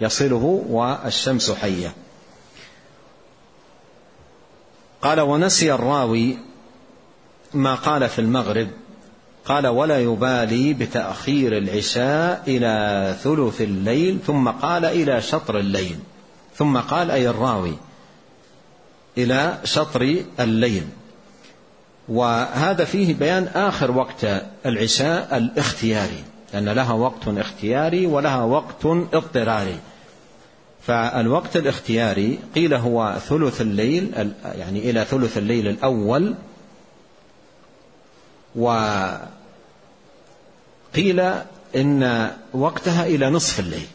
يصله والشمس حية. قال ونسي الراوي ما قال في المغرب. قال ولا يبالي بتأخير العشاء إلى ثلث الليل ثم قال إلى شطر الليل. ثم قال أي الراوي إلى شطر الليل. وهذا فيه بيان آخر وقت العشاء الاختياري لأن لها وقت اختياري ولها وقت اضطراري. فالوقت الاختياري قيل هو ثلث الليل يعني إلى ثلث الليل الأول. وقيل إن وقتها إلى نصف الليل.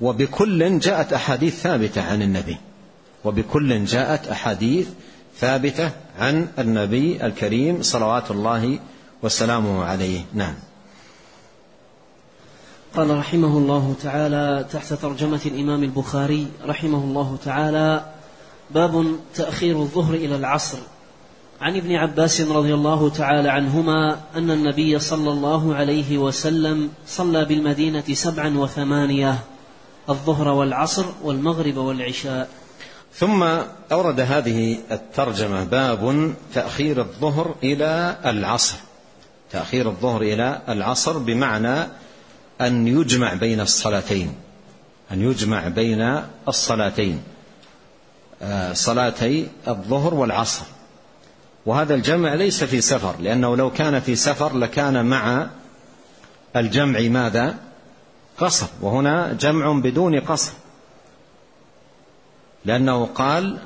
وبكل جاءت أحاديث ثابتة عن النبي. وبكل جاءت أحاديث ثابتة عن النبي الكريم صلوات الله وسلامه عليه. نعم. قال رحمه الله تعالى تحت ترجمة الإمام البخاري رحمه الله تعالى باب تأخير الظهر إلى العصر. عن ابن عباس رضي الله تعالى عنهما أن النبي صلى الله عليه وسلم صلى بالمدينة سبعا وثمانية الظهر والعصر والمغرب والعشاء. ثم أورد هذه الترجمة باب تأخير الظهر إلى العصر. تأخير الظهر إلى العصر بمعنى أن يجمع بين الصلاتين. أن يجمع بين الصلاتين. آه، صلاتي الظهر والعصر. وهذا الجمع ليس في سفر لأنه لو كان في سفر لكان مع الجمع ماذا؟ قصر. وهنا جمع بدون قصر. لأنه قال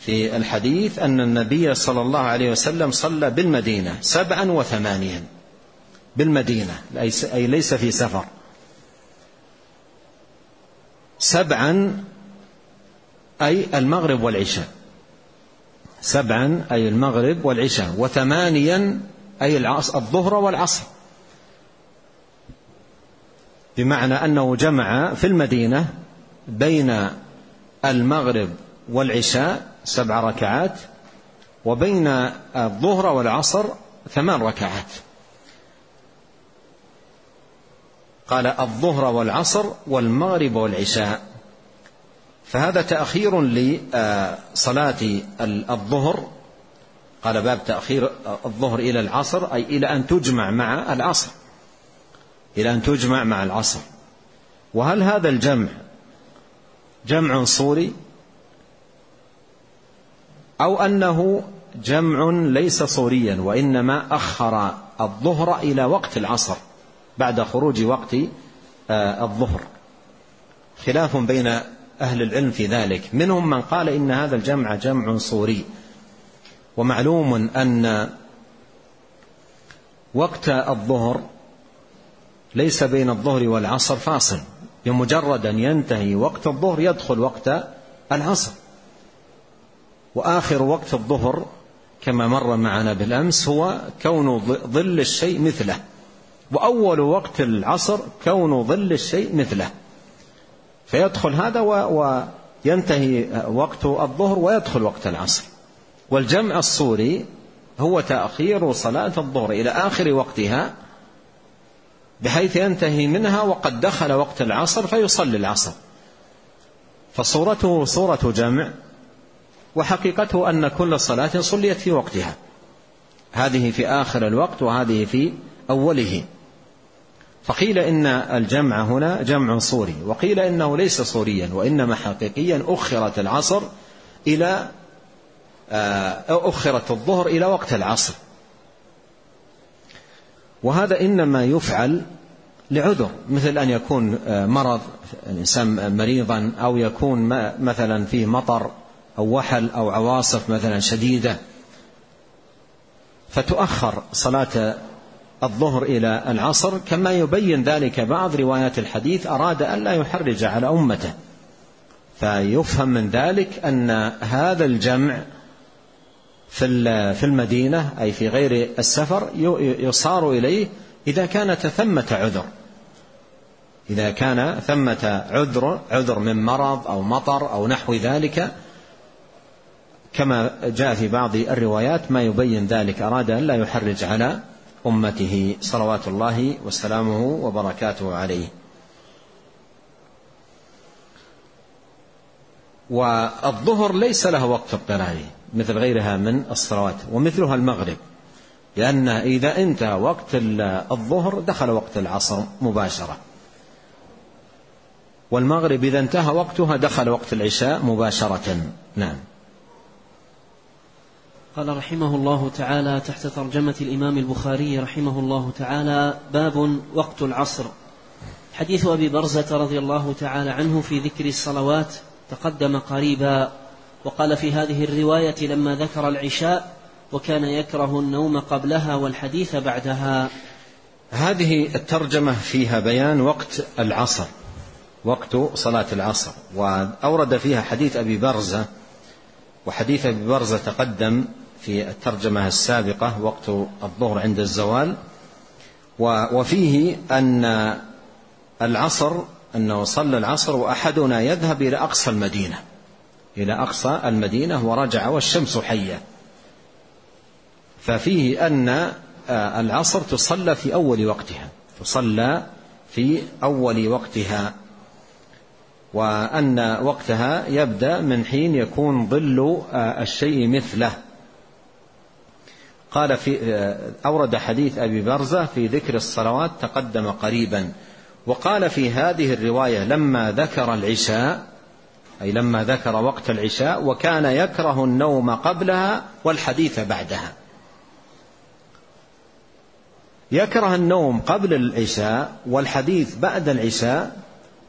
في الحديث أن النبي صلى الله عليه وسلم صلى بالمدينة سبعا وثمانيا بالمدينة أي ليس في سفر. سبعا أي المغرب والعشاء. سبعا أي المغرب والعشاء. وثمانيا أي الظهر والعصر. بمعنى أنه جمع في المدينة بين المغرب والعشاء سبع ركعات وبين الظهر والعصر ثمان ركعات. قال الظهر والعصر والمغرب والعشاء. فهذا تأخير لصلاة الظهر. قال باب تأخير الظهر إلى العصر أي إلى أن تجمع مع العصر. إلى أن تجمع مع العصر. وهل هذا الجمع جمع صوري؟ أو أنه جمع ليس صوريا وإنما أخر الظهر إلى وقت العصر. بعد خروج وقت آه، الظهر. خلاف بين أهل العلم في ذلك. منهم من قال إن هذا الجمع جمع صوري. ومعلوم أن وقت الظهر ليس بين الظهر والعصر فاصل. بمجرد أن ينتهي وقت الظهر يدخل وقت العصر. وآخر وقت الظهر كما مر معنا بالأمس هو كون ظل الشيء مثله. وأول وقت العصر كون ظل الشيء مثله. فيدخل هذا وينتهي وقت الظهر ويدخل وقت العصر. والجمع الصوري هو تأخير صلاة الظهر إلى آخر وقتها بحيث ينتهي منها وقد دخل وقت العصر فيصلي العصر. فصورته صورة جمع وحقيقته أن كل صلاة صليت في وقتها. هذه في آخر الوقت وهذه في أوله. فقيل إن الجمع هنا جمع صوري وقيل إنه ليس صوريا وإنما حقيقيا أخرت العصر إلى آه، أخرت الظهر إلى وقت العصر. وهذا إنما يفعل لعذر مثل أن يكون آه، مرض الإنسان مريضا أو يكون مثلا فيه مطر أو وحل أو عواصف مثلا شديدة. فتؤخر صلاة الظهر إلى العصر كما يبين ذلك بعض روايات الحديث أراد أن لا يحرج على أمته. فيفهم من ذلك أن هذا الجمع في المدينة أي في غير السفر يصار إليه إذا كانت ثمة عذر. إذا كان ثمة عذر عذر من مرض أو مطر أو نحو ذلك كما جاء في بعض الروايات ما يبين ذلك أراد أن لا يحرج على أمته صلوات الله وسلامه وبركاته عليه. والظهر ليس له وقت اضطراري مثل غيرها من الصلوات ومثلها المغرب لأن إذا انتهى وقت الظهر دخل وقت العصر مباشرة. والمغرب إذا انتهى وقتها دخل وقت العشاء مباشرة. نعم. قال رحمه الله تعالى تحت ترجمة الإمام البخاري رحمه الله تعالى باب وقت العصر. حديث أبي برزة رضي الله تعالى عنه في ذكر الصلوات تقدم قريبا وقال في هذه الرواية لما ذكر العشاء وكان يكره النوم قبلها والحديث بعدها. هذه الترجمة فيها بيان وقت العصر وقت صلاة العصر وأورد فيها حديث أبي برزة وحديث أبي برزة تقدم في الترجمة السابقة وقت الظهر عند الزوال. وفيه أن العصر أنه صلى العصر وأحدنا يذهب إلى أقصى المدينة إلى أقصى المدينة ورجع والشمس حية. ففيه أن العصر تصلى في أول وقتها تصلى في أول وقتها. وأن وقتها يبدأ من حين يكون ظل الشيء مثله. قال في أورد حديث أبي برزة في ذكر الصلوات تقدم قريبا. وقال في هذه الرواية لما ذكر العشاء أي لما ذكر وقت العشاء وكان يكره النوم قبلها والحديث بعدها يكره النوم قبل العشاء والحديث بعد العشاء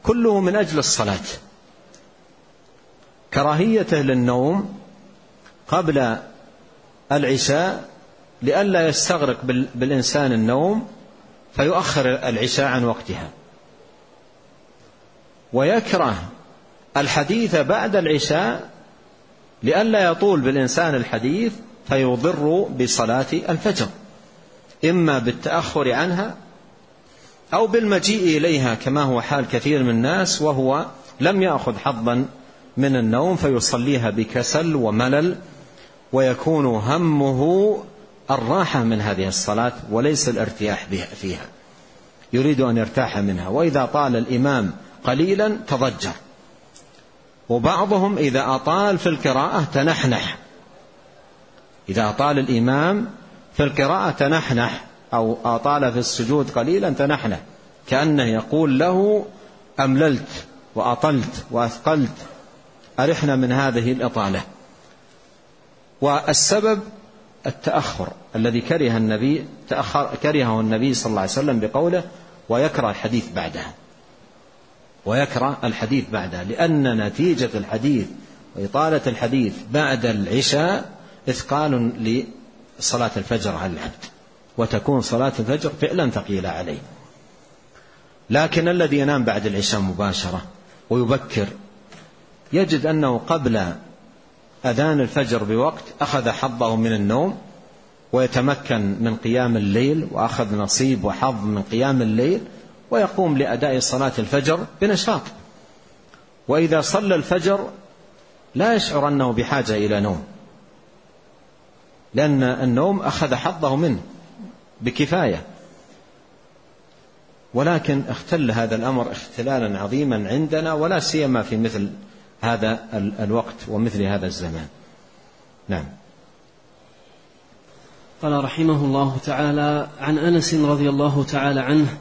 كله من أجل الصلاة. كراهيته للنوم قبل العشاء لئلا يستغرق بالإنسان النوم فيؤخر العشاء عن وقتها. ويكره الحديث بعد العشاء لئلا يطول بالإنسان الحديث فيضر بصلاة الفجر إما بالتأخر عنها أو بالمجيء إليها كما هو حال كثير من الناس وهو لم يأخذ حظا من النوم فيصليها بكسل وملل ويكون همه الراحة من هذه الصلاة وليس الارتياح فيها. يريد أن يرتاح منها. وإذا طال الإمام قليلا تضجر. وبعضهم إذا أطال في القراءة تنحنح. إذا أطال الإمام في القراءة تنحنح أو أطال في السجود قليلا تنحنح. كأنه يقول له أمللت وأطلت وأثقلت. أرحنا من هذه الإطالة. والسبب التأخر الذي كره النبي تأخر كرهه النبي صلى الله عليه وسلم بقوله ويكره الحديث بعدها. ويكره الحديث بعدها لأن نتيجة الحديث وإطالة الحديث بعد العشاء إثقال لصلاة الفجر على العبد وتكون صلاة الفجر فعلا ثقيلة عليه. لكن الذي ينام بعد العشاء مباشرة ويبكر يجد أنه قبل أذان الفجر بوقت أخذ حظه من النوم ويتمكن من قيام الليل وأخذ نصيب وحظ من قيام الليل ويقوم لأداء صلاة الفجر بنشاط. وإذا صلى الفجر لا يشعر أنه بحاجة إلى نوم لأن النوم أخذ حظه منه بكفاية. ولكن اختل هذا الأمر اختلالا عظيما عندنا ولا سيما في مثل هذا الوقت ومثل هذا الزمان. نعم. قال رحمه الله تعالى عن أنس رضي الله تعالى عنه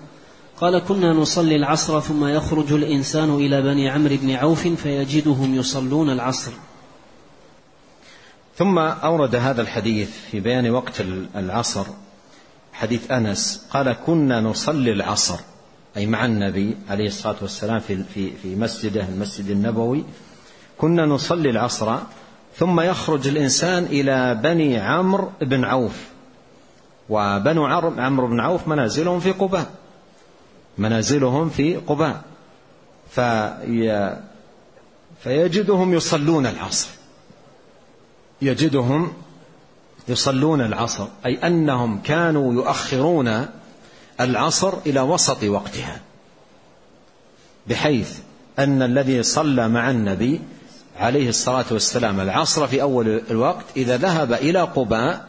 قال كنا نصلي العصر ثم يخرج الإنسان إلى بني عمرو بن عوف فيجدهم يصلون العصر. ثم أورد هذا الحديث في بيان وقت العصر حديث أنس قال كنا نصلي العصر. أي مع النبي عليه الصلاة والسلام في في في مسجده المسجد النبوي كنا نصلي العصر ثم يخرج الإنسان إلى بني عمرو بن عوف. وبنو عمرو بن عوف منازلهم في قباء. منازلهم في قباء. في فيجدهم يصلون العصر. يجدهم يصلون العصر. أي أنهم كانوا يؤخرون العصر إلى وسط وقتها. بحيث أن الذي صلى مع النبي عليه الصلاة والسلام العصر في أول الوقت إذا ذهب إلى قباء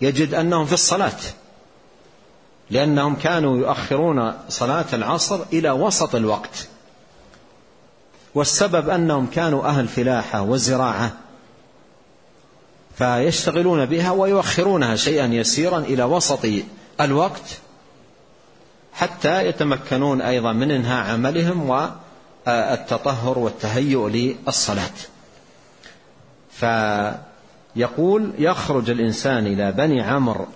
يجد أنهم في الصلاة لأنهم كانوا يؤخرون صلاة العصر إلى وسط الوقت. والسبب أنهم كانوا أهل فلاحة وزراعة فيشتغلون بها ويؤخرونها شيئا يسيرا إلى وسط الوقت حتى يتمكنون أيضا من انهاء عملهم والتطهر والتهيؤ للصلاة. فيقول يخرج الإنسان إلى بني عمرو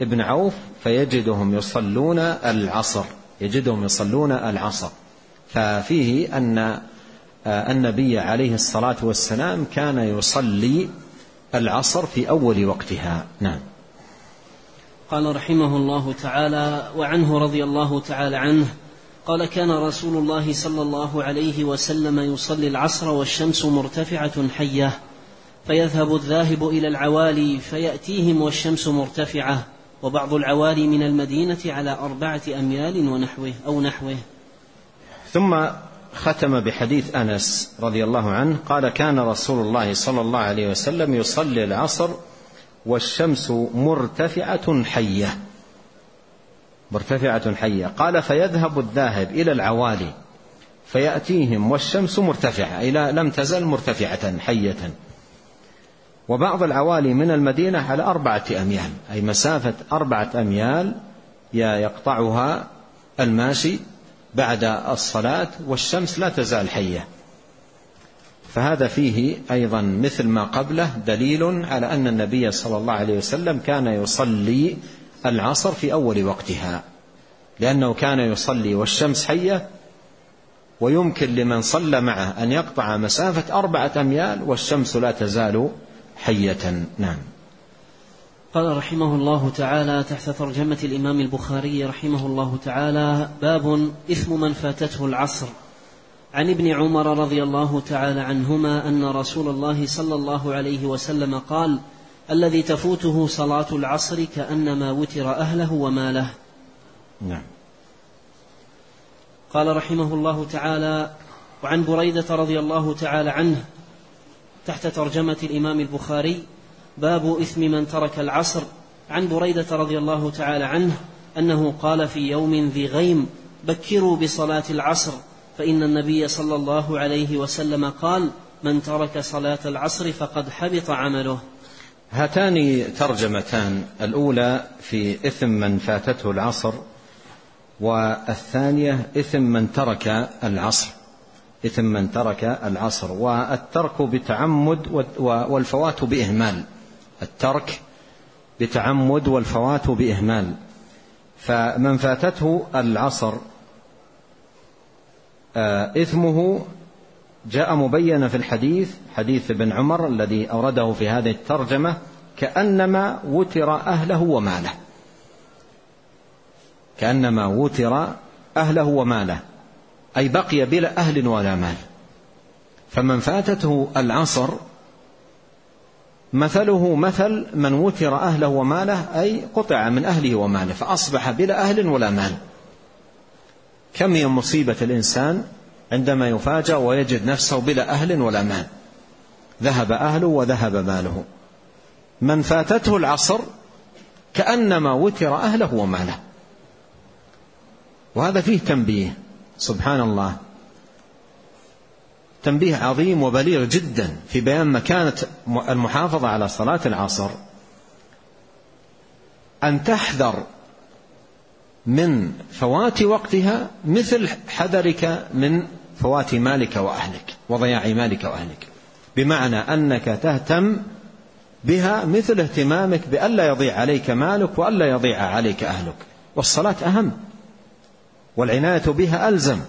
بن عوف فيجدهم يصلون العصر يجدهم يصلون العصر. ففيه أن النبي عليه الصلاة والسلام كان يصلي العصر في أول وقتها. نعم. قال رحمه الله تعالى وعنه رضي الله تعالى عنه قال كان رسول الله صلى الله عليه وسلم يصلي العصر والشمس مرتفعة حية فيذهب الذاهب إلى العوالي فيأتيهم والشمس مرتفعة وبعض العوالي من المدينة على أربعة أميال ونحوه أو نحوه. ثم ختم بحديث أنس رضي الله عنه قال كان رسول الله صلى الله عليه وسلم يصلي العصر والشمس مرتفعة حية. مرتفعة حية. قال فيذهب الذاهب إلى العوالي فيأتيهم والشمس مرتفعة إلى لم تزل مرتفعة حية. وبعض العوالي من المدينة على أربعة أميال أي مسافة أربعة أميال يقطعها الماشي بعد الصلاة والشمس لا تزال حية. فهذا فيه أيضا مثل ما قبله دليل على أن النبي صلى الله عليه وسلم كان يصلي العصر في أول وقتها لأنه كان يصلي والشمس حية ويمكن لمن صلى معه أن يقطع مسافة أربعة أميال والشمس لا تزال حية. نعم. قال رحمه الله تعالى تحت ترجمة الإمام البخاري رحمه الله تعالى باب إثم من فاتته العصر. عن ابن عمر رضي الله تعالى عنهما أن رسول الله صلى الله عليه وسلم قال الذي تفوته صلاة العصر كأنما وتر أهله وماله. نعم. قال رحمه الله تعالى وعن بريدة رضي الله تعالى عنه تحت ترجمة الإمام البخاري باب إثم من ترك العصر عن بريدة رضي الله تعالى عنه أنه قال في يوم ذي غيم بكروا بصلاة العصر فإن النبي صلى الله عليه وسلم قال من ترك صلاة العصر فقد حبط عمله هاتان ترجمتان الأولى في إثم من فاتته العصر والثانية إثم من ترك العصر. إثم من ترك العصر والترك بتعمد والفوات بإهمال. الترك بتعمد والفوات بإهمال. فمن فاتته العصر آه، إثمه جاء مبينا في الحديث حديث ابن عمر الذي أورده في هذه الترجمة كأنما وتر أهله وماله. كأنما وتر أهله وماله. أي بقي بلا أهل ولا مال. فمن فاتته العصر مثله مثل من وتر أهله وماله أي قطع من أهله وماله فأصبح بلا أهل ولا مال. كم هي مصيبة الإنسان؟ عندما يفاجأ ويجد نفسه بلا أهل ولا مال. ذهب أهله وذهب ماله. من فاتته العصر كأنما وتر أهله وماله. وهذا فيه تنبيه سبحان الله تنبيه عظيم وبليغ جدا في بيان مكانة المحافظة على صلاة العصر. أن تحذر من فوات وقتها مثل حذرك من فوات مالك وأهلك وضياع مالك وأهلك. بمعنى أنك تهتم بها مثل اهتمامك بألا يضيع عليك مالك وألا يضيع عليك أهلك. والصلاة أهم والعناية بها ألزم.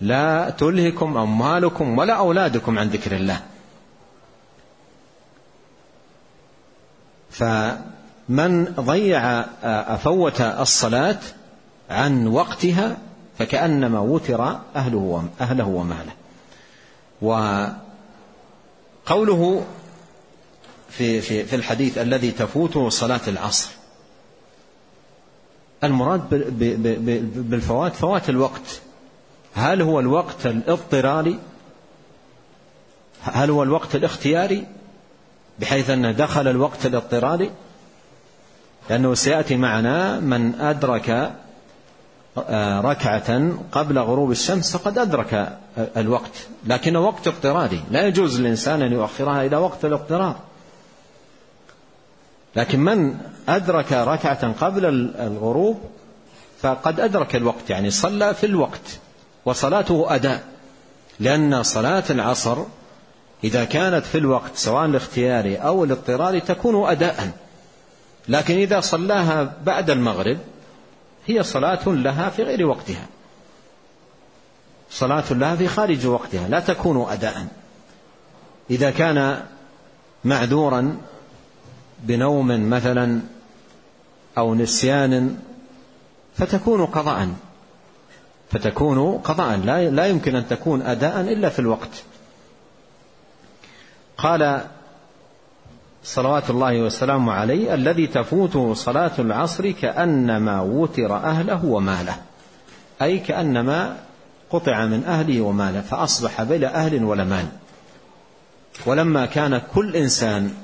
لا تلهكم أموالكم ولا أولادكم عن ذكر الله. فمن ضيع أفوت الصلاة عن وقتها فكأنما وتر أهله أهله وماله. وقوله في في في الحديث الذي تفوته صلاة العصر المراد بالفوات فوات الوقت. هل هو الوقت الاضطراري؟ هل هو الوقت الاختياري؟ بحيث أنه دخل الوقت الاضطراري؟ لأنه سيأتي معنا من أدرك آه، ركعة قبل غروب الشمس فقد أدرك الوقت. لكنه وقت اضطراري لا يجوز للإنسان أن يؤخرها إلى وقت الاضطرار لكن من أدرك ركعة قبل الغروب فقد أدرك الوقت. يعني صلى في الوقت. وصلاته أداء. لأن صلاة العصر إذا كانت في الوقت سواء الاختياري أو الاضطراري تكون أداء. لكن إذا صلاها بعد المغرب هي صلاة لها في غير وقتها. صلاة لها في خارج وقتها لا تكون أداء. إذا كان معذورا بنوم مثلا أو نسيان فتكون قضاء. فتكون قضاء لا يمكن أن تكون أداء إلا في الوقت. قال صلوات الله وسلامه عليه الذي تفوته صلاة العصر كأنما وتر أهله وماله. أي كأنما قطع من أهله وماله فأصبح بلا أهل ولا مال. ولما كان كل إنسان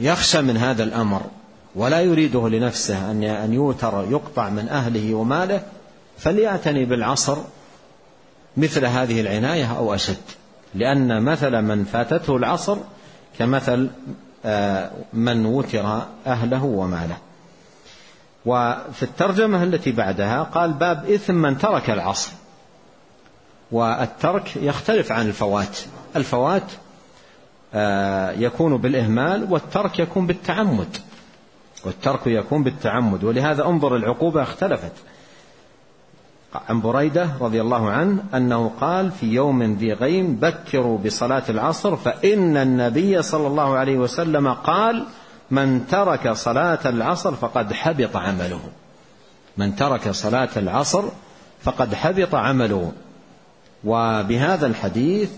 يخشى من هذا الأمر ولا يريده لنفسه أن يوتر يقطع من أهله وماله فليعتني بالعصر مثل هذه العناية أو أشد. لأن مثل من فاتته العصر كمثل آه، من وتر أهله وماله. وفي الترجمة التي بعدها قال باب إثم من ترك العصر. والترك يختلف عن الفوات. الفوات آه، يكون بالإهمال والترك يكون بالتعمد. والترك يكون بالتعمد. ولهذا انظر العقوبة اختلفت. عن بريدة رضي الله عنه أنه قال في يوم ذي غيم بكروا بصلاة العصر فإن النبي صلى الله عليه وسلم قال من ترك صلاة العصر فقد حبط عمله. من ترك صلاة العصر فقد حبط عمله. وبهذا الحديث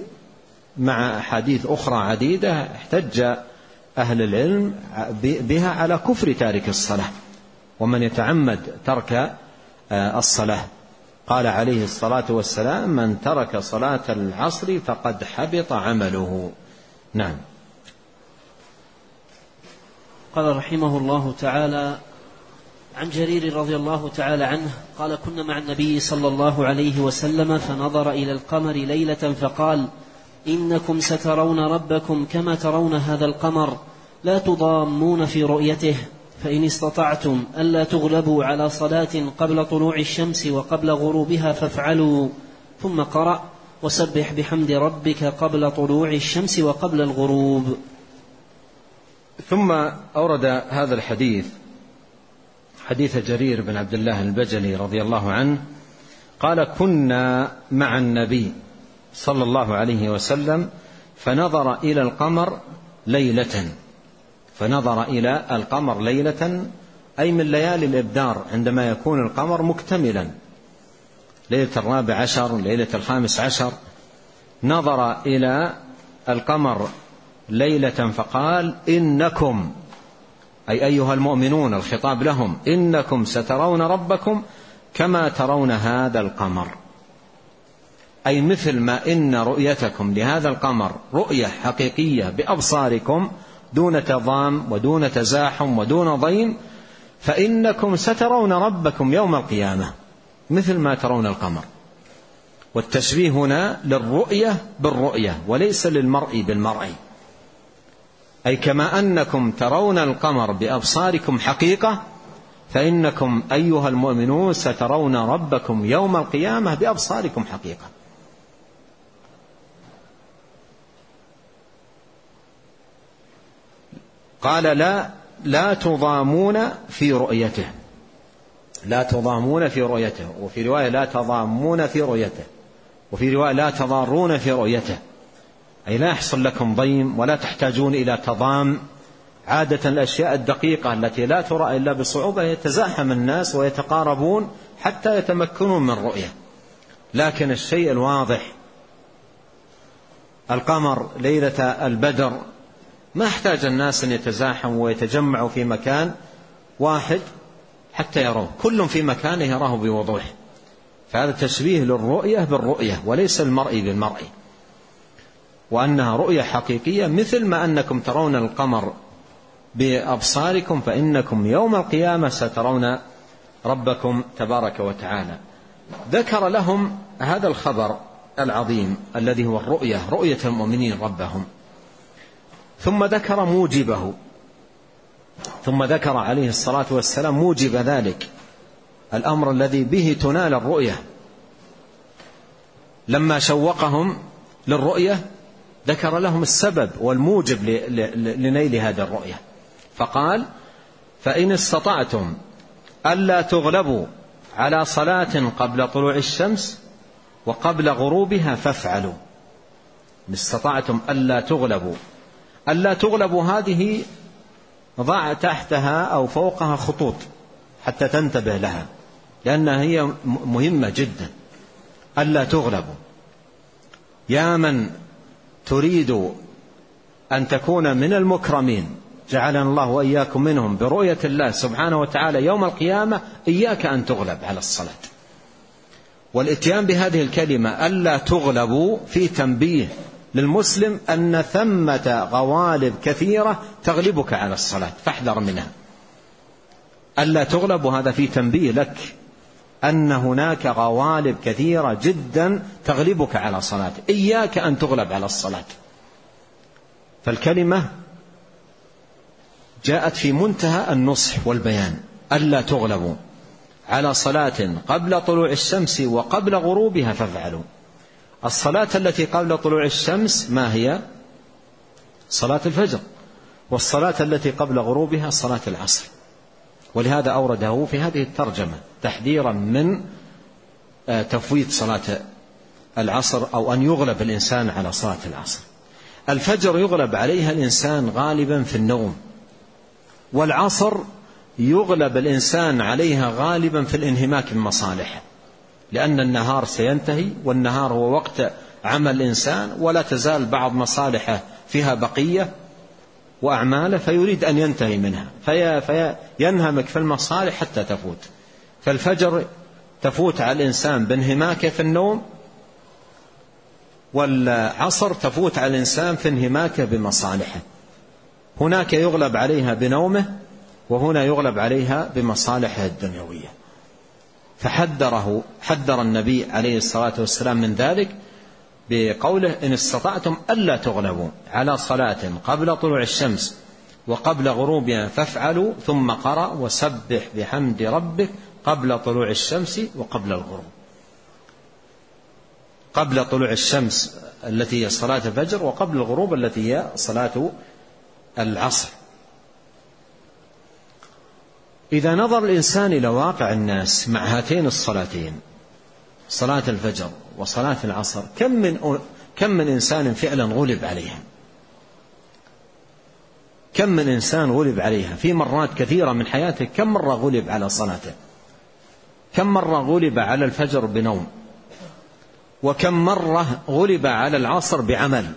مع أحاديث أخرى عديدة احتج أهل العلم بها على كفر تارك الصلاة. ومن يتعمد ترك آه، الصلاة. قال عليه الصلاة والسلام من ترك صلاة العصر فقد حبط عمله. نعم. قال رحمه الله تعالى عن جرير رضي الله تعالى عنه قال كنا مع النبي صلى الله عليه وسلم فنظر إلى القمر ليلة فقال إنكم سترون ربكم كما ترون هذا القمر لا تضامون في رؤيته. فإن استطعتم ألا تغلبوا على صلاة قبل طلوع الشمس وقبل غروبها فافعلوا ثم قرأ وسبح بحمد ربك قبل طلوع الشمس وقبل الغروب. ثم أورد هذا الحديث حديث جرير بن عبد الله البجلي رضي الله عنه قال كنا مع النبي صلى الله عليه وسلم فنظر إلى القمر ليلة. فنظر إلى القمر ليلة أي من ليالي الإبدار عندما يكون القمر مكتملا. ليلة الرابع عشر ليلة الخامس عشر. نظر إلى القمر ليلة فقال إنكم أي أيها المؤمنون الخطاب لهم إنكم سترون ربكم كما ترون هذا القمر. أي مثل ما إن رؤيتكم لهذا القمر رؤية حقيقية بأبصاركم دون تضام ودون تزاحم ودون ضيم فإنكم سترون ربكم يوم القيامة مثل ما ترون القمر. والتشبيه هنا للرؤية بالرؤية وليس للمرء بالمرء. أي كما أنكم ترون القمر بأبصاركم حقيقة فإنكم أيها المؤمنون سترون ربكم يوم القيامة بأبصاركم حقيقة. قال لا لا تضامون في رؤيته. لا تضامون في رؤيته. وفي رواية لا تضامون في رؤيته. وفي رواية لا تضارون في رؤيته. أي لا يحصل لكم ضيم ولا تحتاجون إلى تضام. عادة الأشياء الدقيقة التي لا ترى إلا بصعوبة يتزاحم الناس ويتقاربون حتى يتمكنون من رؤية لكن الشيء الواضح القمر ليلة البدر ما احتاج الناس أن يتزاحموا ويتجمعوا في مكان واحد حتى يروه. كل في مكانه يراه بوضوح. فهذا تشبيه للرؤية بالرؤية وليس المرء بالمرء. وأنها رؤية حقيقية مثل ما أنكم ترون القمر بأبصاركم فإنكم يوم القيامة سترون ربكم تبارك وتعالى. ذكر لهم هذا الخبر العظيم الذي هو الرؤية رؤية المؤمنين ربهم. ثم ذكر موجبه. ثم ذكر عليه الصلاة والسلام موجب ذلك. الأمر الذي به تنال الرؤية. لما شوقهم للرؤية ذكر لهم السبب والموجب لنيل هذه الرؤية. فقال فإن استطعتم ألا تغلبوا على صلاة قبل طلوع الشمس وقبل غروبها فافعلوا. إن استطعتم ألا تغلبوا. ألا تغلبوا هذه ضع تحتها أو فوقها خطوط حتى تنتبه لها لأنها هي مهمة جدا. ألا تغلبوا يا من تريد أن تكون من المكرمين جعلنا الله وإياكم منهم برؤية الله سبحانه وتعالى يوم القيامة إياك أن تغلب على الصلاة. والإتيان بهذه الكلمة ألا تغلبوا في تنبيه للمسلم أن ثمة غوالب كثيرة تغلبك على الصلاة فاحذر منها. ألا تغلب هذا في تنبيه لك أن هناك غوالب كثيرة جدا تغلبك على صلاة. إياك أن تغلب على الصلاة. فالكلمة جاءت في منتهى النصح والبيان. ألا تغلبوا على صلاة قبل طلوع الشمس وقبل غروبها فافعلوا. الصلاة التي قبل طلوع الشمس ما هي؟ صلاة الفجر. والصلاة التي قبل غروبها صلاة العصر. ولهذا أورده في هذه الترجمة تحذيرا من آه، تفويت صلاة العصر أو أن يغلب الإنسان على صلاة العصر. الفجر يغلب عليها الإنسان غالبا في النوم. والعصر يغلب الإنسان عليها غالبا في الانهماك بمصالحه لأن النهار سينتهي والنهار هو وقت عمل الإنسان ولا تزال بعض مصالحه فيها بقية وأعماله فيريد أن ينتهي منها في فينهمك في المصالح حتى تفوت. فالفجر تفوت على الإنسان بانهماكه في النوم والعصر تفوت على الإنسان في انهماكه بمصالحه. هناك يغلب عليها بنومه وهنا يغلب عليها بمصالحه الدنيوية. فحذره حذر النبي عليه الصلاة والسلام من ذلك بقوله إن استطعتم ألا تغلبوا على صلاة قبل طلوع الشمس وقبل غروبها فافعلوا ثم قرأ وسبح بحمد ربك قبل طلوع الشمس وقبل الغروب. قبل طلوع الشمس التي هي صلاة الفجر وقبل الغروب التي هي صلاة العصر. إذا نظر الإنسان إلى واقع الناس مع هاتين الصلاتين صلاة الفجر وصلاة العصر كم من كم من إنسان فعلا غلب عليها؟ كم من إنسان غلب عليها؟ في مرات كثيرة من حياته كم مرة غلب على صلاته؟ كم مرة غلب على الفجر بنوم؟ وكم مرة غلب على العصر بعمل؟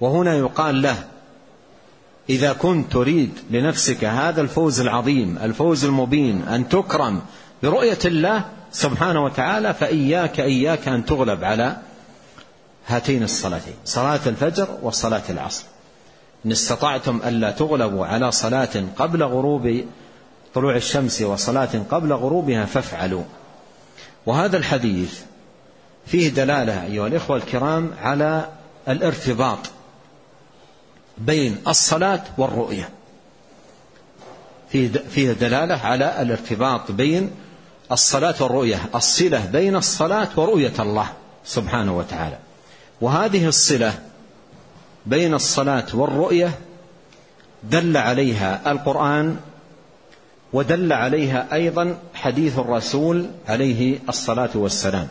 وهنا يقال له إذا كنت تريد لنفسك هذا الفوز العظيم الفوز المبين أن تكرم برؤية الله سبحانه وتعالى فإياك إياك أن تغلب على هاتين الصلاتين صلاة الفجر وصلاة العصر. إن استطعتم ألا تغلبوا على صلاة قبل غروب طلوع الشمس وصلاة قبل غروبها فافعلوا. وهذا الحديث فيه دلالة أيها الإخوة الكرام على الارتباط بين الصلاة والرؤية. فيه دلالة على الارتباط بين الصلاة والرؤية الصلة بين الصلاة ورؤية الله سبحانه وتعالى. وهذه الصلة بين الصلاة والرؤية دل عليها القرآن ودل عليها أيضا حديث الرسول عليه الصلاة والسلام.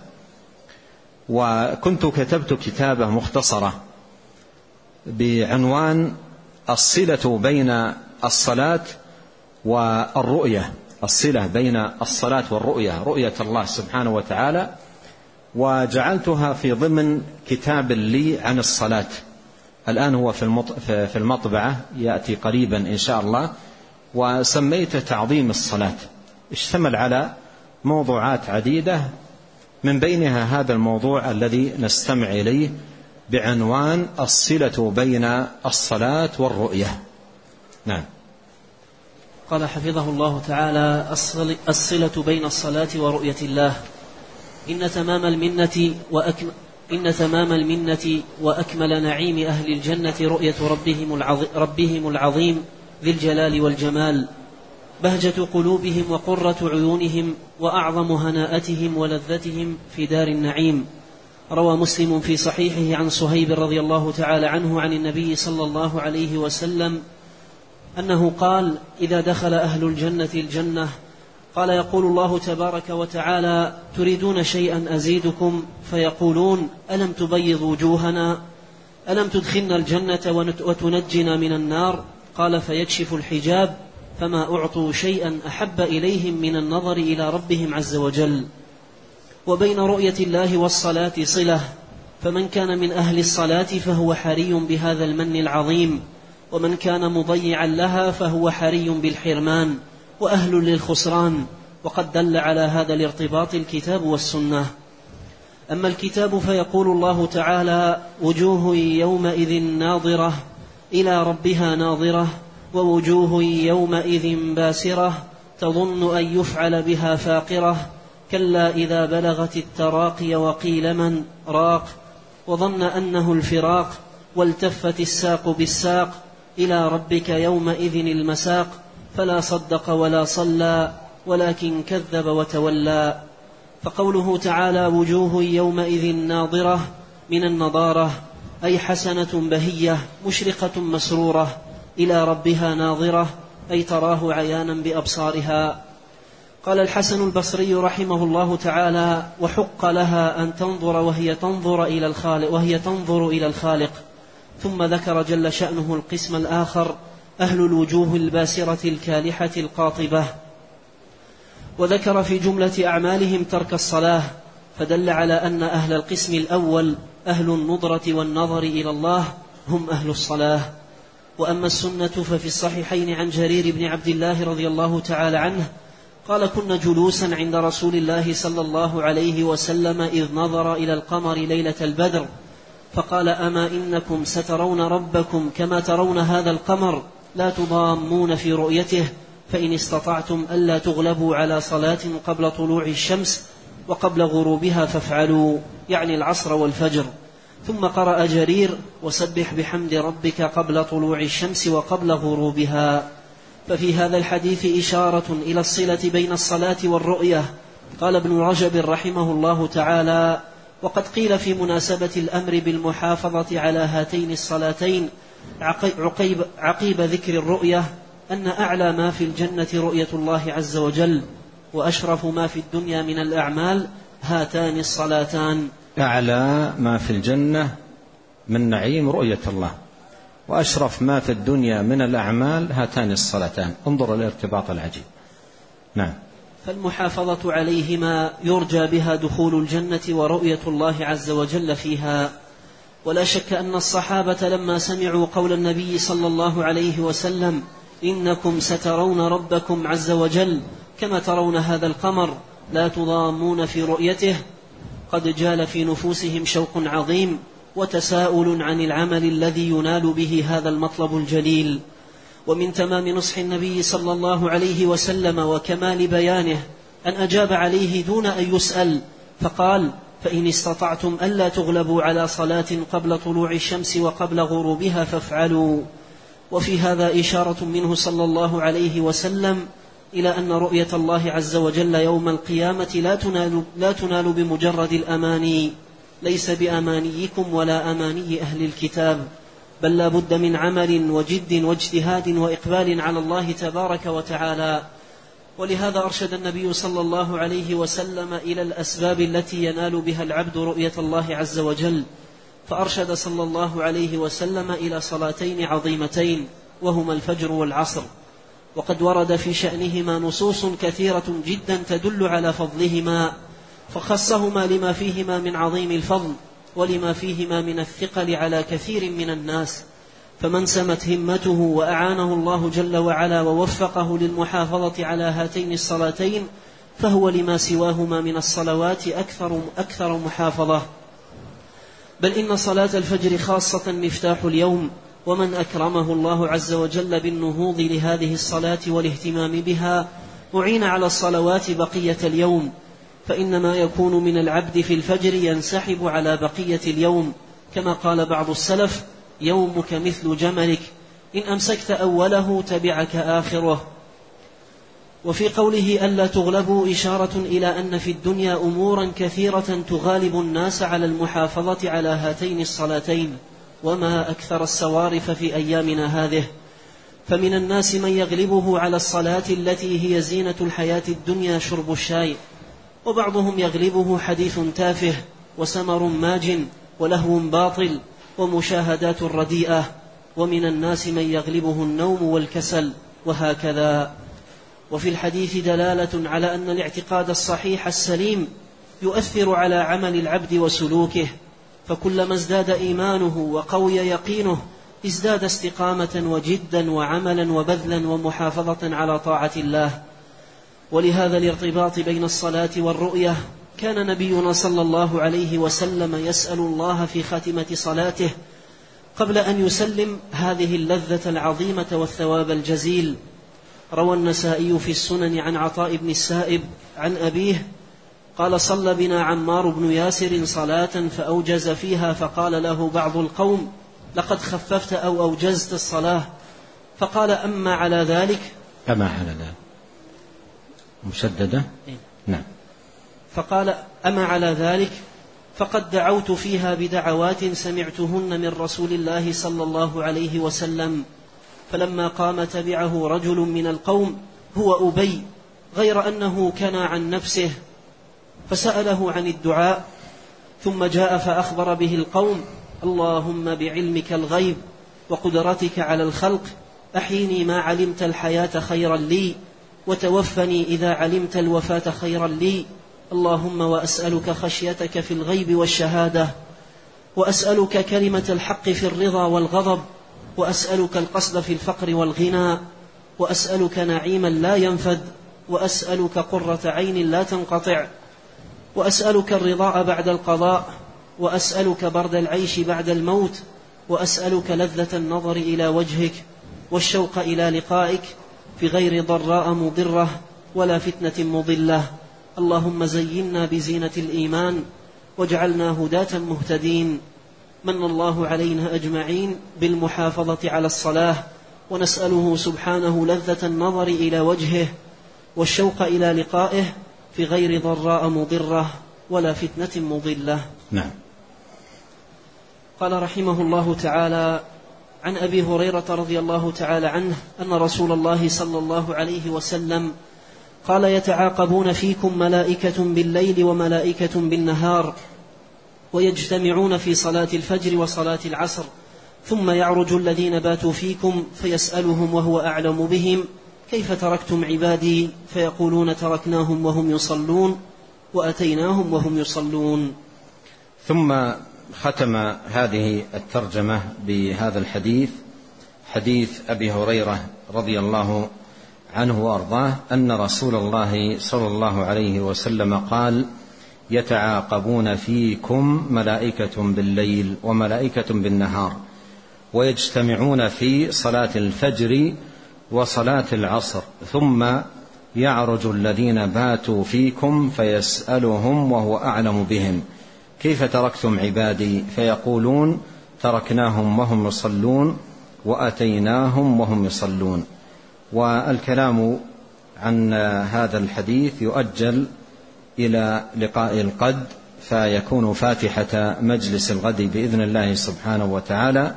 وكنت كتبت كتابة مختصرة بعنوان الصلة بين الصلاة والرؤية. الصلة بين الصلاة والرؤية رؤية الله سبحانه وتعالى وجعلتها في ضمن كتاب لي عن الصلاة. الآن هو في المطبعة يأتي قريبا إن شاء الله. وسميته تعظيم الصلاة. اشتمل على موضوعات عديدة من بينها هذا الموضوع الذي نستمع إليه. بعنوان الصلة بين الصلاة والرؤية. نعم. قال حفظه الله تعالى الصلة بين الصلاة ورؤية الله. إن تمام المنة وأكمل إن تمام المنة وأكمل نعيم أهل الجنة رؤية ربهم العظيم, ربهم العظيم ذي الجلال والجمال. بهجة قلوبهم وقرة عيونهم وأعظم هناءتهم ولذتهم في دار النعيم. روى مسلم في صحيحه عن صهيب رضي الله تعالى عنه عن النبي صلى الله عليه وسلم أنه قال إذا دخل أهل الجنة الجنة قال يقول الله تبارك وتعالى تريدون شيئا أزيدكم فيقولون ألم تبيض وجوهنا؟ ألم تدخلنا الجنة وتنجنا من النار؟ قال فيكشف الحجاب فما أعطوا شيئا أحب إليهم من النظر إلى ربهم عز وجل. وبين رؤية الله والصلاة صلة. فمن كان من أهل الصلاة فهو حري بهذا المن العظيم. ومن كان مضيعا لها فهو حري بالحرمان. وأهل للخسران. وقد دل على هذا الارتباط الكتاب والسنة. أما الكتاب فيقول الله تعالى وجوه يومئذ ناظرة إلى ربها ناظرة. ووجوه يومئذ باسرة تظن أن يفعل بها فاقرة. كلا إذا بلغت التراقي وقيل من؟ راق. وظن أنه الفراق والتفت الساق بالساق إلى ربك يومئذ المساق. فلا صدق ولا صلى ولكن كذب وتولى. فقوله تعالى وجوه يومئذ ناظرة من النضارة أي حسنة بهية مشرقة مسرورة إلى ربها ناظرة أي تراه عيانا بأبصارها. قال الحسن البصري رحمه الله تعالى وحق لها أن تنظر وهي تنظر إلى الخالق وهي تنظر إلى الخالق. ثم ذكر جل شأنه القسم الآخر أهل الوجوه الباسرة الكالحة القاطبة. وذكر في جملة أعمالهم ترك الصلاة فدل على أن أهل القسم الأول أهل النظرة والنظر إلى الله هم أهل الصلاة. وأما السنة ففي الصحيحين عن جرير بن عبد الله رضي الله تعالى عنه قال كنا جلوسا عند رسول الله صلى الله عليه وسلم إذ نظر إلى القمر ليلة البدر فقال أما إنكم سترون ربكم كما ترون هذا القمر؟ لا تضامون في رؤيته فإن استطعتم ألا تغلبوا على صلاة قبل طلوع الشمس وقبل غروبها فافعلوا يعني العصر والفجر. ثم قرأ جرير وسبح بحمد ربك قبل طلوع الشمس وقبل غروبها. ففي هذا الحديث إشارة إلى الصلة بين الصلاة والرؤية. قال ابن رجب رحمه الله تعالى وقد قيل في مناسبة الأمر بالمحافظة على هاتين الصلاتين عقيب, عقيب ذكر الرؤية أن أعلى ما في الجنة رؤية الله عز وجل وأشرف ما في الدنيا من الأعمال هاتان الصلاتان. أعلى ما في الجنة من نعيم رؤية الله. وأشرف ما في الدنيا من الأعمال هاتان الصلاتان. انظر الارتباط العجيب. نعم. فالمحافظة عليهما يرجى بها دخول الجنة ورؤية الله عز وجل فيها. ولا شك أن الصحابة لما سمعوا قول النبي صلى الله عليه وسلم إنكم سترون ربكم عز وجل كما ترون هذا القمر لا تضامون في رؤيته قد جال في نفوسهم شوق عظيم. وتساؤل عن العمل الذي ينال به هذا المطلب الجليل. ومن تمام نصح النبي صلى الله عليه وسلم وكمال بيانه أن أجاب عليه دون أن يسأل فقال فإن استطعتم ألا تغلبوا على صلاة قبل طلوع الشمس وقبل غروبها فافعلوا. وفي هذا إشارة منه صلى الله عليه وسلم إلى أن رؤية الله عز وجل يوم القيامة لا تنال, لا تنال بمجرد الأماني. ليس بأمانيكم ولا أماني أهل الكتاب بل لا بد من عمل وجد واجتهاد وإقبال على الله تبارك وتعالى. ولهذا أرشد النبي صلى الله عليه وسلم إلى الأسباب التي ينال بها العبد رؤية الله عز وجل. فأرشد صلى الله عليه وسلم إلى صلاتين عظيمتين وهما الفجر والعصر. وقد ورد في شأنهما نصوص كثيرة جدا تدل على فضلهما. فخصهما لما فيهما من عظيم الفضل ولما فيهما من الثقل على كثير من الناس فمن سمت همته وأعانه الله جل وعلا ووفقه للمحافظة على هاتين الصلاتين فهو لما سواهما من الصلوات أكثر أكثر محافظة. بل إن صلاة الفجر خاصة مفتاح اليوم ومن أكرمه الله عز وجل بالنهوض لهذه الصلاة والاهتمام بها اعين على الصلوات بقية اليوم. فان ما يكون من العبد في الفجر ينسحب على بقية اليوم كما قال بعض السلف يومك مثل جملك إن أمسكت أوله تبعك آخره. وفي قوله ألا تغلبوا إشارة إلى أن في الدنيا أمورا كثيرة تغالب الناس على المحافظة على هاتين الصلاتين وما أكثر السوارف في أيامنا هذه. فمن الناس من يغلبه على الصلاة التي هي زينة الحياة الدنيا شرب الشاي. وبعضهم يغلبه حديث تافه وسمر ماج ولهو باطل ومشاهدات رديئة ومن الناس من يغلبه النوم والكسل وهكذا. وفي الحديث دلالة على أن الاعتقاد الصحيح السليم يؤثر على عمل العبد وسلوكه فكلما ازداد إيمانه وقوي يقينه ازداد استقامة وجدا وعملا وبذلا ومحافظة على طاعة الله. ولهذا الارتباط بين الصلاة والرؤية كان نبينا صلى الله عليه وسلم يسأل الله في خاتمة صلاته قبل أن يسلم هذه اللذة العظيمة والثواب الجزيل. روى النسائي في السنن عن عطاء بن السائب عن أبيه قال صلى بنا عمار بن ياسر صلاة فأوجز فيها فقال له بعض القوم لقد خففت أو أوجزت الصلاة فقال أما على ذلك؟ أما على ذلك. مشددة؟ إيه؟ نعم. فقال أما على ذلك؟ فقد دعوت فيها بدعوات سمعتهن من رسول الله صلى الله عليه وسلم. فلما قام تبعه رجل من القوم هو أبي غير أنه كنى عن نفسه. فسأله عن الدعاء ثم جاء فأخبر به القوم اللهم بعلمك الغيب وقدرتك على الخلق أحيني ما علمت الحياة خيرا لي. وتوفني إذا علمت الوفاة خيرا لي. اللهم وأسألك خشيتك في الغيب والشهادة وأسألك كلمة الحق في الرضا والغضب وأسألك القصد في الفقر والغنى وأسألك نعيما لا ينفد وأسألك قرة عين لا تنقطع وأسألك الرضاء بعد القضاء وأسألك برد العيش بعد الموت وأسألك لذة النظر إلى وجهك والشوق إلى لقائك في غير ضراء مضرة ولا فتنة مضلة. اللهم زينا بزينة الإيمان واجعلنا هداة مهتدين. من الله علينا أجمعين بالمحافظة على الصلاة ونسأله سبحانه لذة النظر إلى وجهه والشوق إلى لقائه في غير ضراء مضرة ولا فتنة مضلة. نعم. قال رحمه الله تعالى عن أبي هريرة رضي الله تعالى عنه أن رسول الله صلى الله عليه وسلم قال يتعاقبون فيكم ملائكة بالليل وملائكة بالنهار ويجتمعون في صلاة الفجر وصلاة العصر ثم يعرج الذين باتوا فيكم فيسألهم وهو أعلم بهم كيف تركتم عبادي؟ فيقولون تركناهم وهم يصلون وأتيناهم وهم يصلون. ثم ختم هذه الترجمة بهذا الحديث حديث أبي هريرة رضي الله عنه وأرضاه أن رسول الله صلى الله عليه وسلم قال يتعاقبون فيكم ملائكة بالليل وملائكة بالنهار ويجتمعون في صلاة الفجر وصلاة العصر ثم يعرج الذين باتوا فيكم فيسألهم وهو أعلم بهم. كيف تركتم عبادي؟ فيقولون تركناهم وهم يصلون وأتيناهم وهم يصلون. والكلام عن هذا الحديث يؤجل إلى لقاء القد فيكون فاتحة مجلس الغد بإذن الله سبحانه وتعالى.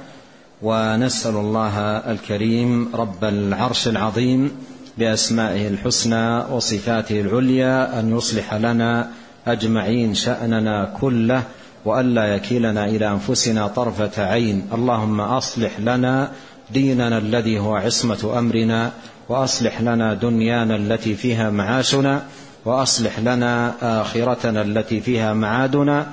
ونسأل الله الكريم رب العرش العظيم بأسمائه الحسنى وصفاته العليا أن يصلح لنا أجمعين شأننا كله وألا يكيلنا إلى أنفسنا طرفة عين. اللهم أصلح لنا ديننا الذي هو عصمة أمرنا وأصلح لنا دنيانا التي فيها معاشنا وأصلح لنا آخرتنا التي فيها معادنا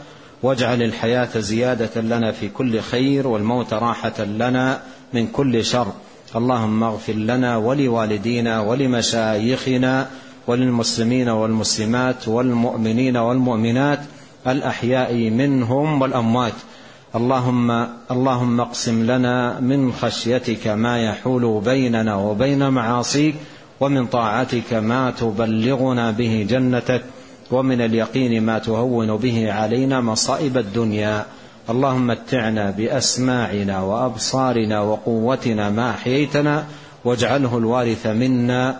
واجعل الحياة زيادة لنا في كل خير والموت راحة لنا من كل شر. اللهم اغفر لنا ولوالدينا ولمشايخنا وللمسلمين والمسلمات والمؤمنين والمؤمنات الأحياء منهم والأموات. اللهم اللهم اقسم لنا من خشيتك ما يحول بيننا وبين معاصيك ومن طاعتك ما تبلغنا به جنتك ومن اليقين ما تهون به علينا مصائب الدنيا. اللهم متعنا بأسماعنا وأبصارنا وقوتنا ما أحييتنا واجعله الوارث منا.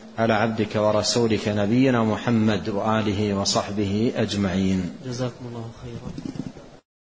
على عبدك ورسولك نبينا محمد وآله وصحبه أجمعين. جزاكم الله خيرا.